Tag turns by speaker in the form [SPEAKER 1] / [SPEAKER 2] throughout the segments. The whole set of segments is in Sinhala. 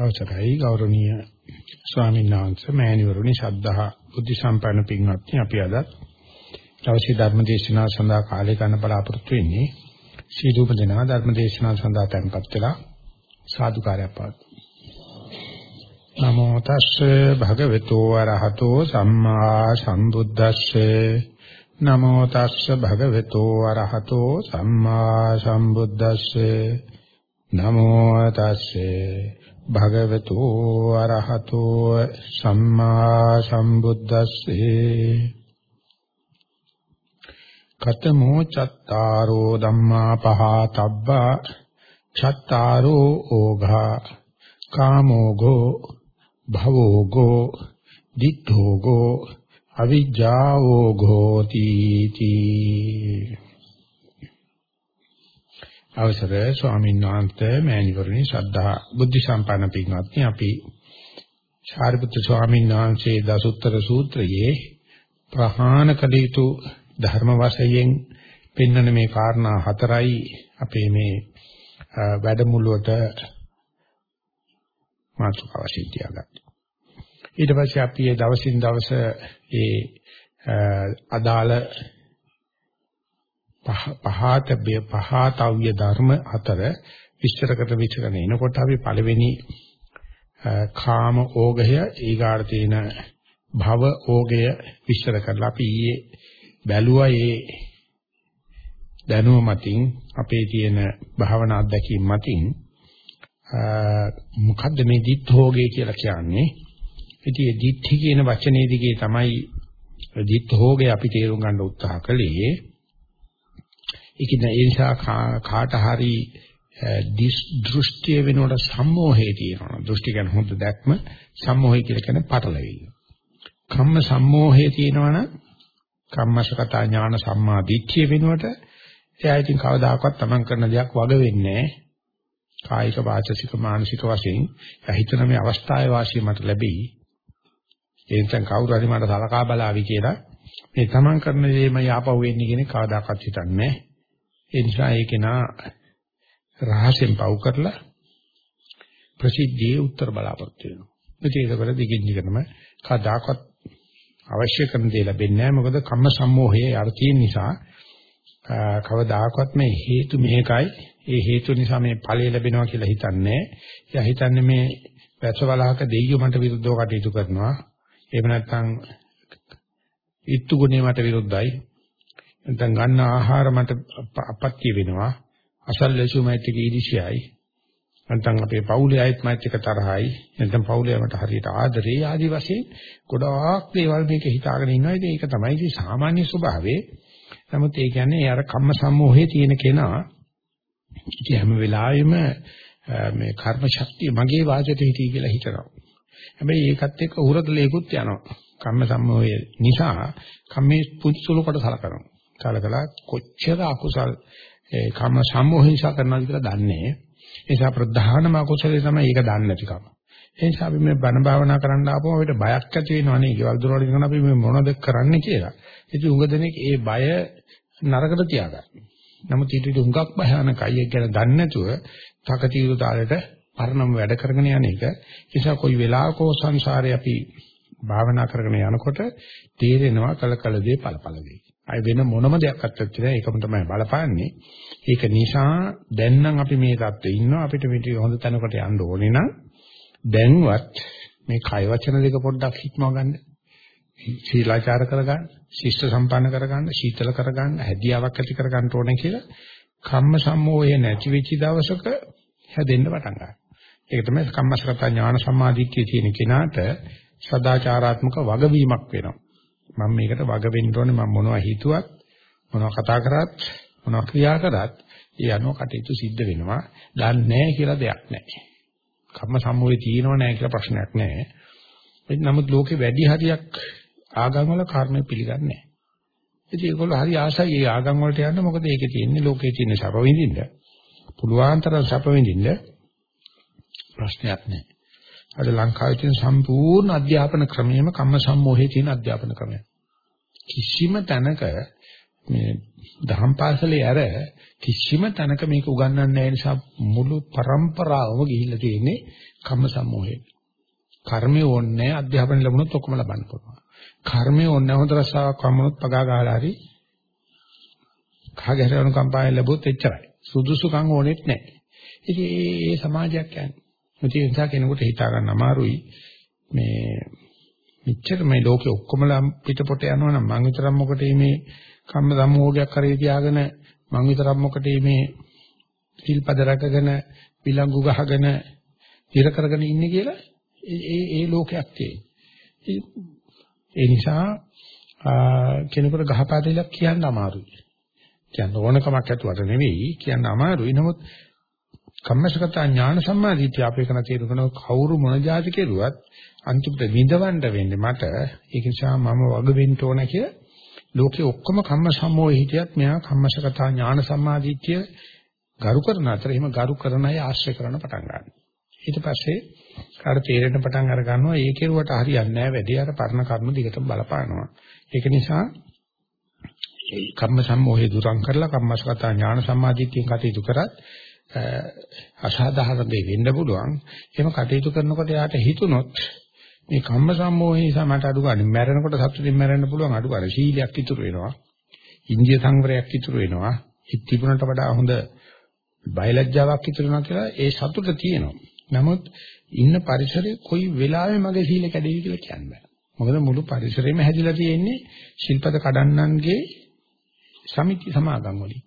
[SPEAKER 1] අවසරයි ගෞරවනීය ස්වාමීන් වහන්සේ මෑණිවරුනි ශද්ධහා බුද්ධ සම්පන්න පින්වත්නි අපි අද දවසේ ධර්ම දේශනාව සඳහා කාලය ගන්න බලාපොරොත්තු වෙන්නේ සීලූප දෙනා ධර්ම දේශනාව සඳහා tempත් වෙලා සාදුකාරයක් පවතුන නමෝ තස්සේ භගවතු වරහතෝ සම්මා සම්බුද්දස්සේ. නමෝ තස්සේ භගවතු වරහතෝ සම්මා සම්බුද්දස්සේ. නමෝ තස්සේ භගවතු අරහතෝ සම්මා සම්බුද්දස්සේ. කතමෝ චත්තාරෝ ධම්මා පහතබ්බා. චත්තාරෝ ඕඝා. කාමෝගෝ භවෝගෝ දිඨෝගෝ අවිජ්ජාෝගෝ තීති. අවසර ස්වාමීන් වහන්සේ මෑණිවරණි ශ්‍රද්ධා බුද්ධ සම්පන්න පින්වත්නි අපි ශාරිපුත්‍ර ස්වාමීන් වහන්සේ දසුත්තර සූත්‍රයේ ප්‍රහාණ කළ යුතු ධර්ම වශයෙන් පෙන්වන මේ කාරණා හතරයි අපේ මේ වැඩමුළුවට මාතෘකාව සිද්ධියගත්තා. ඊට පස්සේ අපි ඒ දවසින් දවස ඒ අදාළ පහත පහතව්‍ය ධර්ම හතර විස්තර කර විචරණ. එනකොට අපි පළවෙනි කාම ඕගය ඊගාට තියෙන භව ඕගය විස්තර කරලා අපි ඊයේ බැලුවා. ඒ දැනුම මතින් අපේ තියෙන භාවනා අත්දැකීම් මතින් මොකද්ද මේ දිත්හෝගේ කියලා කියන්නේ? ඉතින් මේ දිත්‍ති කියන වචනේ දිගේ තමයි දිත්හෝගේ අපි තේරුම් ගන්න උත්සාහ කළේ. ඒකින ඒ නිසා කාට හරි දෘෂ්ටිය වෙනකොට සම්මෝහය තියෙනවා. දෘෂ්ටි කියන්නේ හොඳ දැක්ම සම්මෝහය කියලා කියන්නේ පටලවිල්ල. කම්ම සම්මෝහය තියෙනවනම් කම්මසගත ඥාන සම්මා දිට්ඨිය වෙනකොට එයා ඉතින් කවදාකවත් තමන් කරන දෙයක් වග වෙන්නේ කායික වාචසික මානසික වශයෙන් හිතන මේ අවස්ථාවේ වාසිය මට ලැබෙයි. ඒ නිසා කවුරු හරි මට සලකා බලාවි කියලා මේ තමන් කරන දේම යාපහුව වෙන්නේ කියන කවදාකවත් හිතන්නේ නැහැ. ඒ නිසා ඒක නා රහසෙන් පව් කරලා ප්‍රසිද්ධියේ උත්තර බලාපොරොත්තු වෙනවා. ඒකවල දිගින් දිගටම කදාකත් අවශ්‍ය කරන දේ ලැබෙන්නේ නැහැ. මොකද කම්ම සම්මෝහයේ අර තියෙන නිසා කවදාකවත් මේ හේතු මේකයි. ඒ හේතු නිසා මේ ඵලය ලැබෙනවා කියලා හිතන්නේ. එයා හිතන්නේ මේ වැසවලහක දෙයියෝ මට විරුද්ධව කටයුතු කරනවා. එහෙම නැත්නම් ඊත්තු ගුණේ මට විරුද්ධයි. නැත්නම් ගන්න ආහාර මට අපත්‍ය වෙනවා. අසල්ලසු මෛත්‍රික ඊදිශයයි නැත්නම් අපේ පවුලේ අයත් මෛත්‍රික තරහයි. නැත්නම් පවුලේ මට හරියට ආදරේ ආදි වශයෙන් ගොඩාක් දේවල් මේක හිතාගෙන ඉන්නවා. ඉතින් ඒක තමයි ඉතින් සාමාන්‍ය ස්වභාවය. නමුත් ඒ කියන්නේ අර කම්ම සම්මෝහයේ තියෙන කෙනා ඉතින් හැම වෙලාවෙම මේ කර්ම ශක්තිය මගේ වාචයට හිටී කියලා හිතනවා. හැබැයි ඒකත් එක්ක උරතලයකුත් යනවා. කම්ම සම්මෝහය නිසා කම්මේ පුදුසුළු කොට සලකනවා. කලකලා කොච්චර අකුසල් ඒ කම සම්මෝහින්සා කරනවාද කියලා දන්නේ. ඒ නිසා ප්‍රධානම අකුසලේ තමයි ඒක දන්නේ නැතිකම. ඒ නිසා අපි මේ බණ භාවනා කරන්න ආපුවම අපිට බයක් ඇති වෙනවනේ. ඊවල දොරවල් ඉඳන් අපි මේ මොනවද කරන්නේ කියලා. ඉතින් උඟ දෙනෙක් ඒ බය නරකට තියාගන්න. නමුත් ඊට වඩා උඟක් භයානකයි ඒක ගැන දන්නේ නැතුව තකතිරු තාලෙට පරණම වැඩ කරගෙන යන එක. ඒ නිසා කොයි වෙලාවකෝ සංසාරේ අපි භාවනා කරගෙන යනකොට තේරෙනවා කල කල දේ ඵලඵල දේ. අය වෙන මොනම දෙයක් අත්‍යත් නැහැ. ඒකම තමයි බලපාන්නේ. ඒක නිසා දැන් නම් අපි මේ தත්ත්වෙ ඉන්නවා. අපිට මේ හොඳ තැනකට යන්න ඕනේ නම් දැන්වත් මේ කය වචන දෙක පොඩ්ඩක් හික්මව ගන්න. සීලාචාර කරගන්න, ශිෂ්ට සම්පන්න කරගන්න, සීතල කරගන්න, හැදියාවක් ඇති කරගන්න ඕනේ කියලා කම්ම සම්මෝහය නැති වෙච්ච දවසක හැදෙන්න පටන් ගන්නවා. ඒක තමයි කම්මසගත ඥාන සම්මාදිට්ඨිය තියෙන කෙනාට සදාචාරාත්මක වගවීමක් වෙනවා. මම මේකට වග වෙන්න ඕනේ මම මොනවා හිතුවත් මොනවා කතා කරත් මොනවා ක්‍රියා කරත් ඒ අනුව කටයුතු සිද්ධ වෙනවා. දන්නේ නැහැ කියලා දෙයක් නැහැ. කම්ම සම්මෝහේ තියෙනව නැහැ කියලා ප්‍රශ්නයක් නැහැ. නමුත් ලෝකේ වැඩි හරියක් ආගම් වල කර්මය පිළිගන්නේ නැහැ. ඉතින් ඒගොල්ලෝ හරි ආසයි ඒ ආගම් වලට යන්න මොකද ඒකේ තියෙන්නේ ලෝකේ තියෙන සැප විඳින්න. පුළුවන් තරම් සැප විඳින්න ප්‍රශ්නයක් නැහැ. අද ලංකාවේ තියෙන සම්පූර්ණ අධ්‍යාපන ක්‍රමයේම කම්ම සම්මෝහයේ තියෙන අධ්‍යාපන ක්‍රමය. කිසිම තැනක මේ දහම් පාසලේ ඇර කිසිම තැනක මේක උගන්වන්නේ නැහැ නිසා මුළු પરම්පරාවම ගිහිල්ලා තියෙන්නේ කම්ම සම්මෝහයෙන්. කර්මය ඕනේ අධ්‍යාපනය ලැබුණොත් ඔක්කොම ලබන්න පුළුවන්. කර්මය ඕනේ හොඳ රසාවක් වම්මනොත් පගා ගහලා හරි කාගේ හරි අනුකම්පාවෙන් ලැබුවොත් එච්චරයි. සුදුසුකම් ඕනෙත් නැහැ. ඉතින් ඒ සමාජයක් යන්නේ. ඒ නිසා කෙනෙකුට හිතා ගන්න අමාරුයි මේ මෙච්චර මේ ලෝකේ ඔක්කොමලා පිටපොට යනවා නම් මං විතරක් මොකටද මේ කම්ම සම්මෝහයක් කරේ තියාගෙන මං විතරක් මොකටද මේ සිල්පද රැකගෙන විලංගු ගහගෙන ඉර කරගෙන ඉන්නේ කියලා ඒ ඒ ලෝකයක් තියෙනවා. ඒ නිසා කෙනෙකුට ගහපාදෙලක් කියන්න අමාරුයි. කියන්න ඕනකමක් ඇතුවට නෙවෙයි කියන්න අමාරුයි. නමුත් කම්මසගත ඥාන සම්මාදිට්ඨිය අපේ කරන තේරුකන කවුරු මොන જાති කෙරුවත් අන්තිමට විඳවන්න වෙන්නේ මට. ඒක නිසා මම වග වෙන්න ඕන කිය ලෝකේ ඔක්කොම කම්ම සම්මෝහය හිටියත් මෙයා කම්මසගත ඥාන සම්මාදිට්ඨිය ගරු කරන අතර එහෙම ගරු කරන අය ආශ්‍රය කරන පටන් ගන්නවා. ඊට පස්සේ කාට තේරෙන්න පටන් අර ගන්නවා ඒ කෙරුවට හරියන්නේ නැහැ වැඩි අර පරණ කර්ම දිගටම බලපානවා. ඒක නිසා කම්ම සම්මෝහය දුරන් කරලා කම්මසගත ඥාන සම්මාදිට්ඨියෙන් කටයුතු කරත් අසාධාරණ දෙයක් වෙන්න පුළුවන්. එහෙම කටයුතු කරනකොට යාට හිතුනොත් මේ කම්ම සම්මෝහය නිසා මට අඩු ගන්න මැරෙනකොට සතුටින් මැරෙන්න පුළුවන් අඩු ගන්න සීලයක් ඉතුරු වෙනවා. ඉන්දිය සංවරයක් ඉතුරු වෙනවා. හිත තිබුණට වඩා හොඳ බයලජ්ජාවක් ඉතුරු වෙනවා කියලා ඒ සතුට තියෙනවා. නමුත් ඉන්න පරිසරයේ කොයි වෙලාවෙ මගේ සීල කැඩෙවි කියලා කියන්න බෑ. මොකද මුළු පරිසරෙම හැදිලා තියෙන්නේ ශිල්පද කඩන්නන්ගේ සමිති සමාගම් වලින්.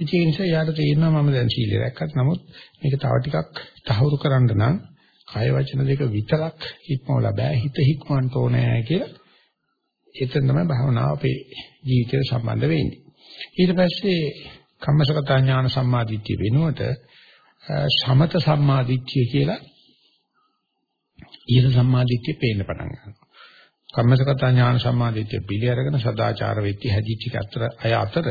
[SPEAKER 1] ඒ නිසා යාට තේරෙනවා මම දැන් සීලය රැක්කත් නමුත් මේක තව ටිකක් තහවුරු කරන්න නම් කාය වචන දෙක විතරක් හික්මවලා බෑ හිත හික්මවන්න ඕනේ කියලා. එතන තමයි භාවනාව අපේ ජීවිතයට සම්බන්ධ වෙන්නේ. ඊට පස්සේ කම්මසගත ඥාන සම්මාදිට්ඨිය වෙනුවට සමත සම්මාදිට්ඨිය කියලා ඊළ සම්මාදිට්ඨිය පේන්න පටන් ගන්නවා. කම්මසගත ඥාන සම්මාදිට්ඨිය පිළි අරගෙන සදාචාර වෙtti හැදිච්ච අතර අය අතර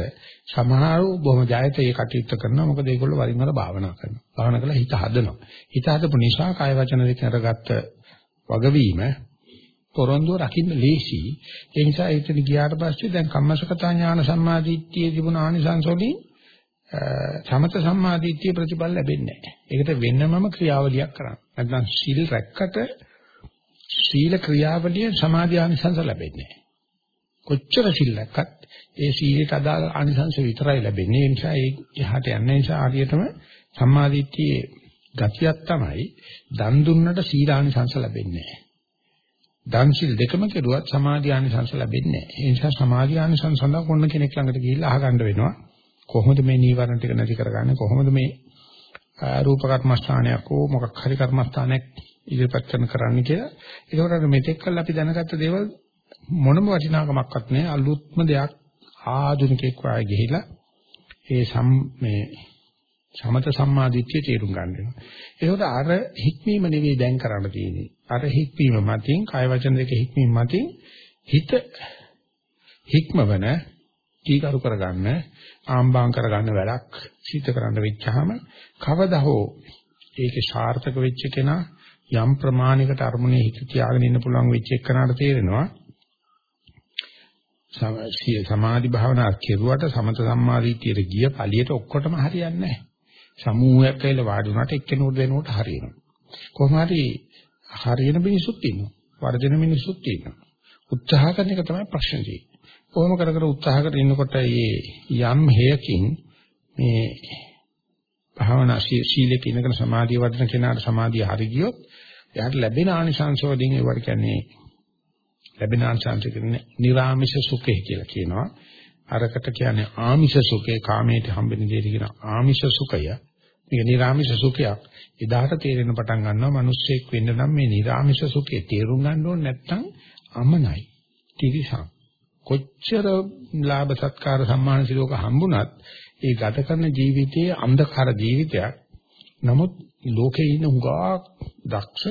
[SPEAKER 1] සමහරව බොහොම ජයත ඒ කටයුත්ත කරනවා. මොකද ඒගොල්ලෝ වරින් වර භාවනා කරනවා. භාවනා කරලා හිත හදනවා. හිත හදපු නිසා කාය වචන දෙක අරගත්ත වගවීම පොරොන්දුව රකින්න ලේසි. ඒ නිසා ඒකට ගියාට පස්සේ දැන් කම්මසගත ඥාන සම්මාදිට්ඨියේ තිබුණ ආනිසංස වලින් සමත සම්මාදිට්ඨිය ප්‍රතිඵල ලැබෙන්නේ නැහැ. ඒකට වෙනමම ක්‍රියාවලියක් කරන්න. නැත්නම් සීල් රැක්කට සීල ක්‍රියාවලිය සමාධි ආනිසංස ලැබෙන්නේ නැහැ. කොච්චර සීල් රැක්කත් ඒ සීලයට අදාළ ආනිසංස විතරයි ලැබෙන්නේ. ඒ නිසා ඒ එහාට යන්න නිසා හරියටම සම්මාදිට්ඨියේ ගතියක් තමයි දන් දුන්නට සීල ආනිසංස ලැබෙන්නේ නැහැ. දන් සීල් දෙකම කෙරුවත් සමාධි ආනිසංස ලැබෙන්නේ නැහැ. ඒ නිසා සමාධි ආනිසංස සඳහා කොන්න කෙනෙක් ළඟට ගිහිල්ලා අහගන්න වෙනවා. කොහොමද මේ නීවරණ ටික නැති කරගන්නේ කොහොමද මේ රූප කර්මස්ථානයක් හෝ මොකක් හරි කර්මස්ථානයක් ඉදිරිපත් කරන කරන්නේ කියලා ඒකට මෙතෙක් කල් අපි දැනගත්ත දේවල් මොනම වටිනාකමක්වත් නැහැ අලුත්ම දෙයක් ආධුනිකෙක් වාගේ ගිහිලා ඒ සම් මේ සමත සම්මාදිට්ඨිය තේරුම් ගන්න වෙනවා. ඒකට අර හික්මීම නෙවෙයි දැන් කරන්න තියෙන්නේ. අර හික්මීම මතින් කාය වචන දෙක හික්මීම මතින් හිත හික්මවන කීකරු කරගන්න ආම්බාම් කරගන්න වැඩක් සිද්ධ කරන්න වෙච්චාම කවදා හෝ ඒකේ සාර්ථක වෙච්ච කෙනා යම් ප්‍රමාණයකට අරමුණේ හිත තියාගෙන ඉන්න පුළුවන් වෙච්ච එකනට තේරෙනවා සමාධි භාවනා කෙරුවට සමත සම්මාදිටියට ගිය පළියට ඔක්කොටම හරියන්නේ නැහැ. සමූහයක් ඇවිල්ලා වාඩි වුණාට එක්කෙනෙකුට දෙනකොට හරියනවා. කොහොම හරි හරියන මිනිස්සුත් ඉන්නවා. වර්ධන මිනිස්සුත් ඉන්නවා. උත්සාහ කරන එක තමයි ප්‍රශ්නේ තියෙන්නේ. කොහොම කර කර උත්සාහ කර ඉන්නකොට මේ යම් හේයකින් මේ භාවනා ශීලයේ ඉන්නකන සමාධිය වඩන කෙනාට සමාධිය හරි ගියොත් එයාට ලැබෙන ආනිසංස වලින් ඒවට කියන්නේ ලැබෙන ආනිසංස කියන්නේ නිර්ආමිෂ සුඛය කියලා කියනවා. අරකට කියන්නේ ආමිෂ සුඛේ කාමයට හම්බෙන දෙයට කියන ආමිෂ සුඛය. මේක නිර්ආමිෂ සුඛයක්. එදාට තේරෙන පටන් ගන්නවා මිනිස්සෙක් වෙන්න නම් මේ නිර්ආමිෂ සුඛේ තේරුම් ගන්න ඕනේ නැත්නම් අමනයි. තිරිසන්. කොච්චර ලාභ සත්කාර සම්මාන සිලෝක හම්බුණත් ඒ ගත කරන ජීවිතයේ අන්ධකාර ජීවිතයක්. නමුත් ලෝකේ ඉන්න හුඟා දක්ෂ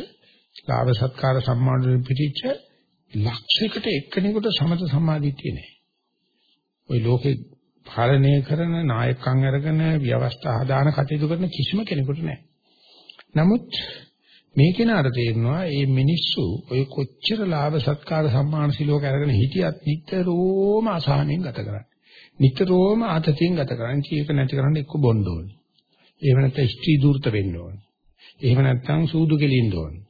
[SPEAKER 1] ලාභ සත්කාර සම්මාන පිටිච්ච ලක්ෂයකට එක්කෙනෙකුට සමත සම්මාදිටිය නෑ. ওই ලෝකේ පාලනය කරන නායකයන් අරගෙන ව්‍යවස්ථා හදාන කටයුතු කරන කිසිම කෙනෙකුට නෑ. නමුත් මේ කෙනාට තේරෙනවා මේ මිනිස්සු ඔය කොච්චර ලාභ සත්කාර සම්මාන සිලෝක අරගෙන හිටියත් නිතරම අසහනෙන් ගත කරන්නේ. නිතරම ආතතියෙන් ගත කරන්නේ. ඒක නැති කරන්න එක්ක බොන්න ඕනේ. එහෙම නැත්නම් ස්ත්‍රී දූර්ත වෙන්න ඕනේ. එහෙම නැත්නම් සූදු කෙලින්න ඕනේ.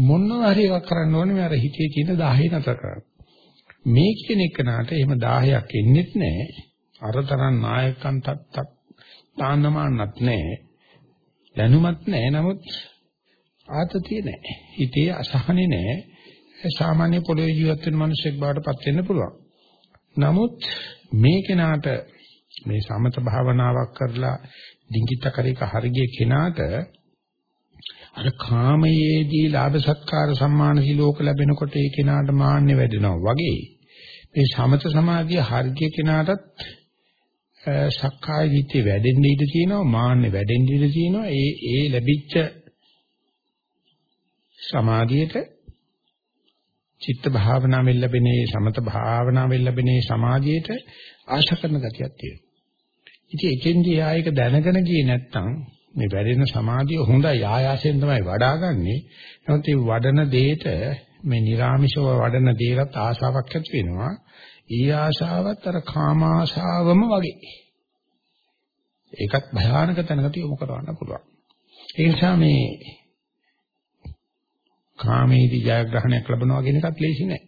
[SPEAKER 1] මොනවා හරි එකක් කරන්න ඕනේ මේ අර හිතේ තියෙන 10 නතර කරන්න. මේ කියන එකනට එහෙම 10ක් එන්නේත් නැහැ. අර තරම් නායකයන් තත් තාන්නමාන්නත් නැහැ. දැනුමත් නැහැ. නමුත් ආතතිය නැහැ. හිතේ අසහනේ නැහැ. සාමාන්‍ය පොළොවේ ජීවත් වෙන මිනිසෙක් බවට පත් වෙන්න පුළුවන්. නමුත් මේ කෙනාට මේ සමත භාවනාවක් කරලා ඩිංගිත කරේක හරිය කෙනාට අර කාමයේදී ලාභ සත්කාර සම්මාන සිලෝක ලැබෙනකොට ඒ කෙනාට මාන්නේ වැඩෙනවා වගේ මේ සමත සමාධිය හරිය කෙනාටත් සක්කාය දිට්ඨිය වැඩෙන්න ඉඩ තියෙනවා මාන්නේ වැඩෙන්න ඉඩ තියෙනවා ඒ ඒ ලැබිච්ච සමාධියට චිත්ත භාවනාවෙන් ලැබෙන සමත භාවනාවෙන් ලැබෙන සමාධියට ආශා කරන ගතියක් තියෙනවා. ඉතින් එකෙන්දී ආයක දැනගෙන ගියේ නැත්නම් මේ වැඩෙන සමාධිය හොඳයි ආයාසයෙන් තමයි වඩාගන්නේ. නමුත් මේ වඩන දෙයට මේ නිර්ාමිෂව වඩන දේකට ආශාවක් ඇති වෙනවා. ඊ ආශාවත් අර කාම ආශාවම වගේ. ඒකත් භයානක තැනකට යොමු කරවන්න පුළුවන්. ඒ නිසා මේ කාමේදී ජයග්‍රහණයක් ලැබනවා කියන එකත් ලේසි නෑ.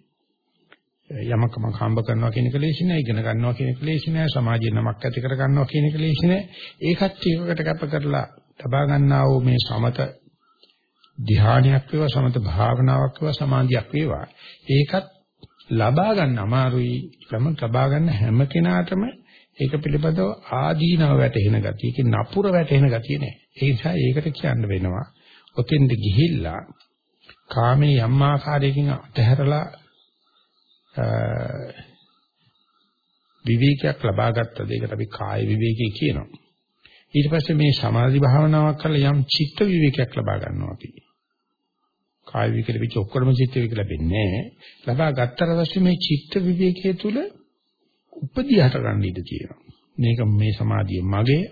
[SPEAKER 1] යමකම හම්බ කරනවා කියන එක ලේසි නෑ, ඉගෙන ගන්නවා කියන එක ලේසි නෑ, සමාජයේ නමක් ඇති කර ගන්නවා කියන එක ලේසි නෑ. ඒකත් ඒකකට කැප කරලා තබා ගන්නා වූ මේ සමත ධ්‍යානයක් වේවා, සමත භාවනාවක් වේවා, සමාධියක් වේවා. ඒකත් ලබා ගන්න අමාරුයි. ළම ලබා ගන්න හැම කෙනාටම ඒක පිළිබඳව ආදීනව වැටෙන ගතිය, ඒක නපුර වැටෙන ගතිය නෑ. ඒ නිසා ඒකට කියන්න වෙනවා. ඔතෙන්ද ගිහිල්ලා කාමයේ යම් ආකාරයකින් අතහැරලා විවේකයක් ලබා ගත්තද ඒකට අපි කාය විවේකී කියනවා. ඊට පස්සේ මේ සමාධි භාවනාවක් කරලා යම් චිත්ත විවේකයක් ලබා ගන්නවා අපි. කාය විවේකෙ පිට ඔක්කොම චිත්ත විවේක ලැබෙන්නේ නැහැ. ලබා ගත්තට පස්සේ මේ චිත්ත විවේකයේ තුල උපදී හට ගන්න ඉඩ තියෙනවා. මේක මේ සමාධිය මගේ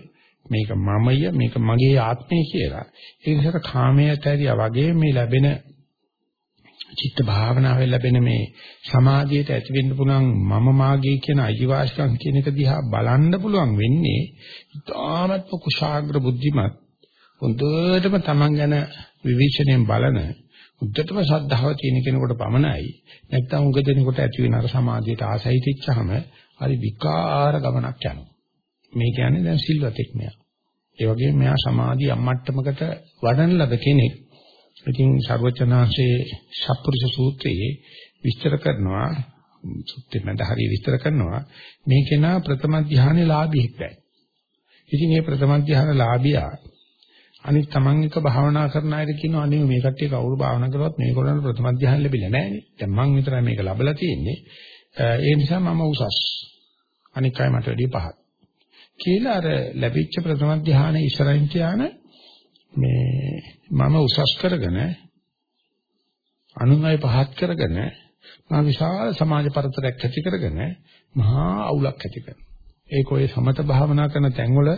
[SPEAKER 1] මේක මමය මේක මගේ ආත්මය කියලා. ඒ නිසා කාමයේ ඇතරියා වගේ මේ ලැබෙන චිත්ත භාවනාවෙන් ලැබෙන මේ සමාධියට ඇති වෙන්න පුළුවන් මම මාගේ කියන අයිතිවාසිකම් කියන එක දිහා බලන්න පුළුවන් වෙන්නේ ඉතාමත් කුශාග්‍ර බුද්ධිමත් හොඳටම Taman ගැන විවිචනයෙන් බලන උද්දටම ශ්‍රද්ධාව තියෙන කෙනෙකුට පමණයි. නැත්නම් උග දෙනකොට ඇති වෙන අර සමාධියට ආසයි තිච්චහම හරි විකාර ගමනක් යනවා. මේ කියන්නේ දැන් සිල්වතෙක් මෙයා. ඒ වගේම මෙයා සමාධිය අම්මට්ටමකට වඩන ලද කෙනෙක්. ඉතින් සර්වචනාංශයේ සප්පුරුෂ සූත්‍රයේ විස්තර කරනවා සුත්ති මැද හරිය විස්තර කරනවා මේ කෙනා ප්‍රථම ධානයේ ලාභියෙක් දැයි. ඉතින් මේ ප්‍රථම ධානයේ ලාභියා අනිත් තමන් එක භාවනා කරන අයට කියනවා අනේ මේ කට්ටිය කවුරු භාවනා කරවත් මේගොල්ලන්ට ප්‍රථම ධානය ලැබිලා නැහැ නේ. දැන් මං විතරයි මේක ලැබලා තියෙන්නේ. ඒ නිසා මම උසස්. අනික් අය මට වැඩිය පහත්. කියලා අර ලැබිච්ච ප්‍රථම ධානයේ ඉස්සරහින් තියාන මේ මම උසස් කරගෙන අනුන්ගේ පහත් කරගෙන මා විශාල සමාජ පරතරයක් ඇති කරගෙන මහා අවුලක් ඇති කරනවා. ඒක ඔය සමත භාවනා කරන තැන්වල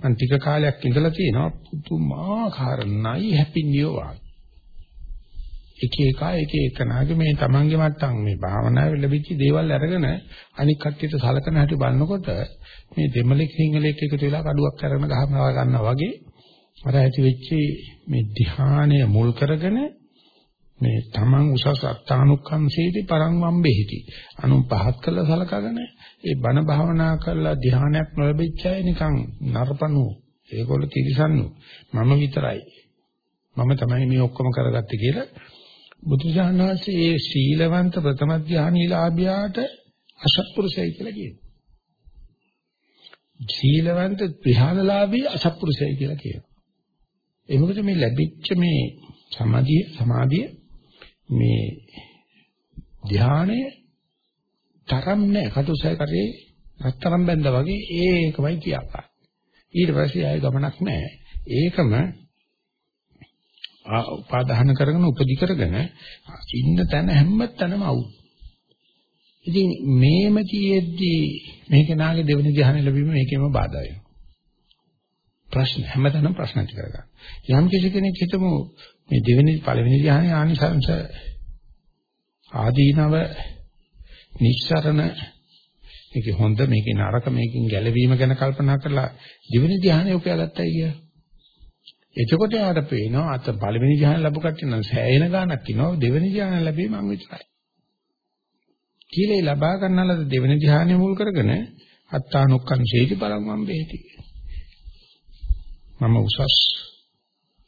[SPEAKER 1] මම ටික කාලයක් ඉඳලා තියෙනවා පුදුමාකාර නයි හැපිනියෝ වාගේ. එක එක එක එක නාගේ මේ තමන්ගේ මට්ටම් මේ භාවනාවේ ලැබිච්ච දේවල් අරගෙන අනික් කට්ටියට සලකන හැටි බලනකොට මේ දෙමළෙක් සිංහලෙක් එකතු වෙලා කඩුවක් අරගෙන ගහනවා ගන්නවා වගේ අර ඇති වෙච්ච මේ ධ්‍යානය මුල් කරගෙන මේ තමන් උසස් අත්තානුක්කංශයේදී පරං වම්බෙහිටි. අනු පහත් කළ සලකගෙන ඒ බණ භාවනා කරලා ධ්‍යානයක් නොලැබිච්ච අය නිකන් නරපණු. ඒගොල්ලෝ තිරිසන්නු. මම විතරයි. මම තමයි මේ ඔක්කොම කරගත්තේ කියලා බුදුජානනාංශයේ ඒ සීලවන්ත ප්‍රථම ධ්‍යානීලාභියාට අසත්පුරුෂයයි කියලා කියනවා. සීලවන්ත විහාරලාභී අසත්පුරුෂයයි කියලා කියනවා. ඒ මොකද මේ ලැබිච්ච මේ සමාධිය සමාධිය මේ ධානය තරම් නැහැ කටුසය කරේ රත්තරන් බැඳා වගේ ඒකමයි කියාපා. ඊට පස්සේ ආයෙ ගමනක් නැහැ. ඒකම උපාදාන කරගෙන උපදි කරගෙන ඉන්න තැන හැම තැනම අවුල්. ඉතින් මේම කියෙද්දී මේක නාගේ දෙවෙනි ධ්‍යාන ලැබීම මේකෙම බාධා වෙනවා. ප්‍රශ්න හැමතැනම ප්‍රශ්න ඇති කරගන්න. යම් කිසි කෙනෙක් හිතමු මේ දෙවෙනි පළවෙනි ධ්‍යානයේ ආනිසංස ආදීනව නිස්සරණ මේකේ හොඳ මේකේ නරක මේකෙන් ගැලවීම ගැන කල්පනා කරලා දෙවෙනි ධ්‍යානෙ උපයාගත්තයි කිය. එතකොට යාට පේනවා අත පළවෙනි ධ්‍යාන ලැබු කට්ටිය නම් සෑයෙන ගාණක් ඉනවා දෙවෙනි ධ්‍යාන ලැබීම මං විතරයි. කීලේ ලබා ගන්නලද දෙවෙනි ධ්‍යානෙ මුල් කරගෙන අත්තානුක්කං සේති පරම් මම් බෙහෙති. මම උසස්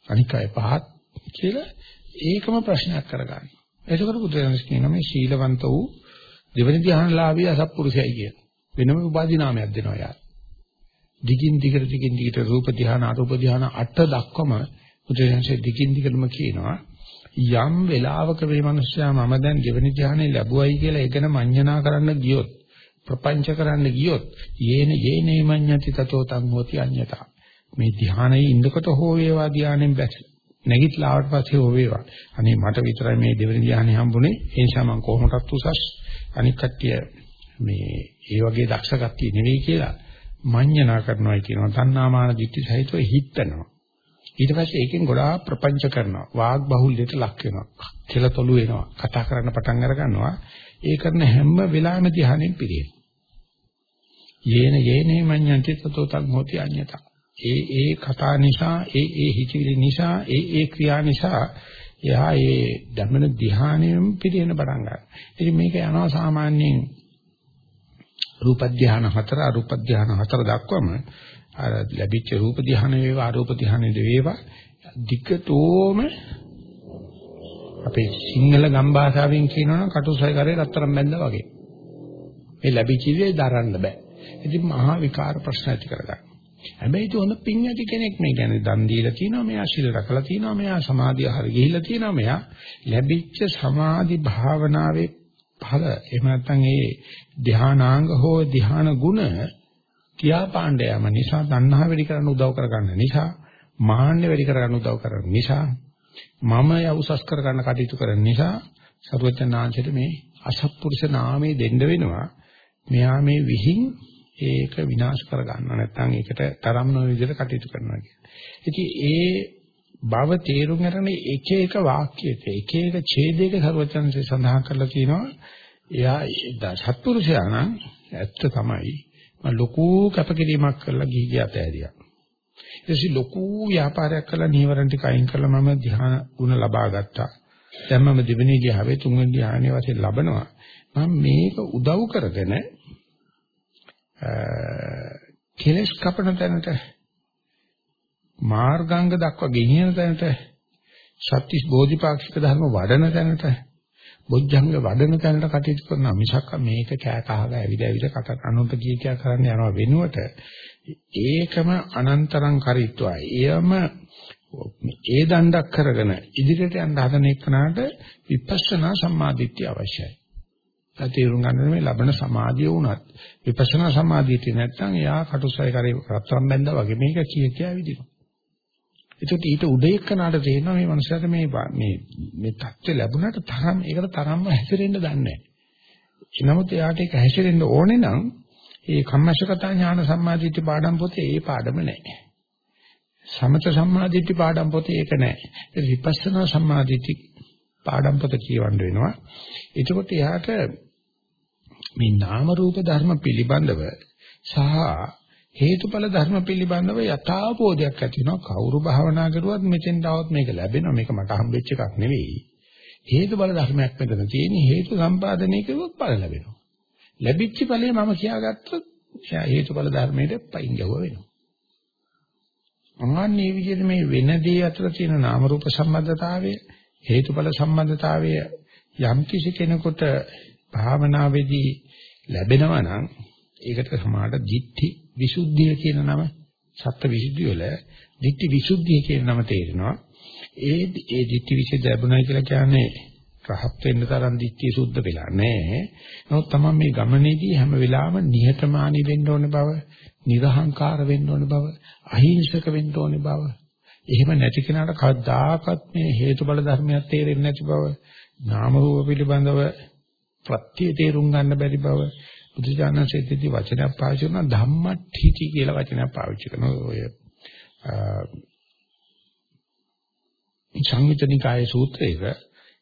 [SPEAKER 1] අනිකයි පහත් කියලා ඒකම ප්‍රශ්නයක් කරගන්න. එතකොට බුදුරජාණන් කියනවා මේ ශීලවන්ත වූ දෙවෙනි ධ්‍යානලාභී අසත්පුරුෂයයි කියන. වෙනම උපාධි නාමයක් දෙනවා යාර. දිගින් දිගට දිගින් දිගට රූප ධ්‍යාන අරූප ධ්‍යාන අට දක්වම බුදුරජාණන් දිගින් දිගටම කියනවා යම් වෙලාවක මේ මිනිස්සයා මම දැන් දෙවෙනි ධ්‍යානෙ ලැබුවයි කියලා ඒකන මඤ්ඤණා කරන්න ගියොත් ප්‍රපංච කරන්න ගියොත් යේන යේනේ මඤ්ඤති තතෝ තං හෝති අඤ්ඤතා මේ ධ්‍යානයේ ඉන්නකොට හෝ වේවා ධ්‍යානෙන් බැස නැගිටලා ආවට පස්සේ හෝ වේවා. අනේ මට විතරයි මේ දෙවෙනි ධ්‍යානෙ හම්බුනේ. ඒ නිසා මම කොහොමදත් උසස්. අනික් කට්ටිය මේ ඒ වගේ දක්ෂ කට්ටිය නෙවෙයි කියලා මඤ්ඤණා කරනවා කියනවා. තණ්හාමාන දිට්ඨි සහිතව හිටනවා ඊට පස්සේ ඒකෙන් ගොඩාක් ප්‍රපංච කරනවා. වාග් බහුල්‍යයට ලක් වෙනවා. කෙලතොළු වෙනවා. කතා කරන්න පටන් අර ගන්නවා ඒ කරන හැම වෙලාවෙම ධ්‍යානෙන් පිළියෙල යේන යේනේ මඤ්ඤන්ති තතෝ තං හෝති අඤ්ඤතා. ඒ ඒ කතා නිසා ඒ ඒ හිතවිලි නිසා ඒ ඒ ක්‍රියා නිසා එහා ඒ ධම්මන ධ්‍යානෙම පිළිෙන පටන් ගන්නවා. ඉතින් මේක යනවා සාමාන්‍යයෙන් රූප ධ්‍යාන හතර අරූප ධ්‍යාන හතර දක්වම අර ලැබිච්ච රූප ධ්‍යාන වේවා අරූප ධ්‍යාන වේවා දිගටම අපේ සිංහල ගම් භාෂාවෙන් කියනවනම් කටුසයි කරේ රත්තරන් බැඳා වගේ. මේ ලැබිච්ච දේ දරන්න බෑ. ඉතින් මහා විකාර ප්‍රශ්න ඇති කරගන්න. හැබැයි itu හොඳ පිං ඇති කෙනෙක් මේ කියන්නේ දන් දීලා තිනවා මෙයා ශීල රැකලා තිනවා මෙයා සමාධිය හරි ගිහිල්ලා තිනවා මෙයා ලැබිච්ච සමාධි භාවනාවේ ඵල එහෙම නැත්නම් ඒ ධානාංග හෝ ධාන ගුණ කියා පාණ්ඩයම නිසා තණ්හා වැඩි කරන්න උදව් කරගන්න නිසා මාන්න වැඩි කරගන්න උදව් කරන නිසා මම යවුසස් කරගන්න කටයුතු කරන නිසා සරුවචනාංශයට මේ අසත්පුරුෂ නාමය දෙන්න වෙනවා. මෙයා මේ විහිං ඒක විනාශ කර ගන්නවා නැත්නම් ඒකට තරම් නොවන විදිහට කටයුතු කරනවා කියන්නේ. ඉතින් ඒ භව තේරුම් ගන්න එක එක වාක්‍යයක එක එක ඡේදයක ਸਰවචන්සේ සඳහන් කරලා කියනවා එයා සත්පුරුෂයා නම් ඇත්ත තමයි මම ලොකු කැපකිරීමක් කරලා ගිහි ගිය අතෑරියා. ඊටසේ ලොකු ව්‍යාපාරයක් කළා නීවරණ ටික අයින් කළා මම ධ්‍යාන ගුණ ලබා ගත්තා. දැන් මම දෙවෙනි ධ්‍යානෙ තුන්වෙනි ධ්‍යානෙ වශයෙන් ලබනවා. මම මේක උදව් කරගෙන කෙලස් කපන තැනට මාර්ගාංග දක්වා ගෙනියන තැනට සත්‍තිස් බෝධිපාක්ෂික ධර්ම වඩන තැනට බොජ්ජංග වඩන තැනට කටයුතු කරන මිසක් මේක කෑ කහව ඇවිද ඇවිද කට අනුන්ට කිය කියා කරන්න යනවා වෙනුවට ඒකම අනන්තරං කරිත්වා එයම ඒ දණ්ඩක් කරගෙන ඉදිරියට යන්න හදන එකනට විපස්සනා සම්මාදිට්ඨිය අවශ්‍යයි. තේරුම් ගන්න මේ ලබන සමාධිය වුණත් විපස්සනා සමාධියට නැත්නම් එයා කටුසයි කරේ රත්තරන් බැඳා වගේ මේක කිය කියා විදිනවා. ඒකට ඊට උඩ එක්කනට තේරෙනවා මේ මනුස්සයාට මේ මේ මේ தත්ත්වය ලැබුණාට තරම් ඒකට තරම්ම හැසිරෙන්න දන්නේ නැහැ. නමුත් එයාට ඒක හැසිරෙන්න ඕනේ නම් ඒ කම්මශකතා ඥාන සම්මාදිට්ඨි පාඩම් පොතේ ඒ පාඩම නැහැ. සමත සම්මාදිට්ඨි පාඩම් පොතේ ඒක නැහැ. ඒ විපස්සනා සම්මාදිට්ඨි පාඩම් පොත කියවන්න වෙනවා. එතකොට එයාට මේ නාම රූප ධර්ම පිළිබඳව සහ හේතුඵල ධර්ම පිළිබඳව යථාබෝධයක් ඇති වෙනවා. කවුරු භාවනා කරුවත් මෙතෙන් આવත් මේක ලැබෙනවා. මේක මට හම්බෙච්ච එකක් නෙවෙයි. හේතුඵල ධර්මයක් මෙතන තියෙන්නේ. හේතු සම්පාදනය කරුවොත් ඵල ලැබෙනවා. ලැබිච්ච ඵලය මම කියාගත්තොත් එයා හේතුඵල ධර්මයට පයින් ගහුව වෙනවා. අමාන්නේ විදිහට මේ වෙන දේ අතර තියෙන නාම රූප සම්බන්ධතාවය හේතුඵල සම්බන්ධතාවය යම් කිසි කෙනෙකුට භාවනාවේදී ලැබෙනවා නම් ඒකට සමාඩ දිට්ඨි විසුද්ධිය කියන නම සත්‍ය විසුද්ධිය වල දිට්ඨි විසුද්ධිය කියන නම තේරෙනවා. ඒ ඒ දිට්ඨි විසුද්ධිය ලැබුණා කියලා කියන්නේ රහත් වෙන්න තරම් දිට්ඨිය සුද්ධ වෙලා නැහැ. නමුත් තමයි මේ ගමනේදී හැම වෙලාවෙම නිහතමානී වෙන්න ඕන බව නිර්හංකාර වෙන්න ඕන බව අහිංසක වෙන්න ඕන බව. එහෙම නැති කෙනාට කවදාකවත් මේ හේතුඵල ධර්මයක් තේරෙන්නේ නැති බව නාම රූප පිළිබඳව ප්‍රත්‍ය තේරුම් ගන්න බැරි බව බුදුජානකසෙද්දී වචනයක් පාවිච්චි කරනවා ධම්මඨිති කියලා වචනයක් පාවිච්චි කරනවා ඔය සංයුතනිකායේ සූත්‍රයක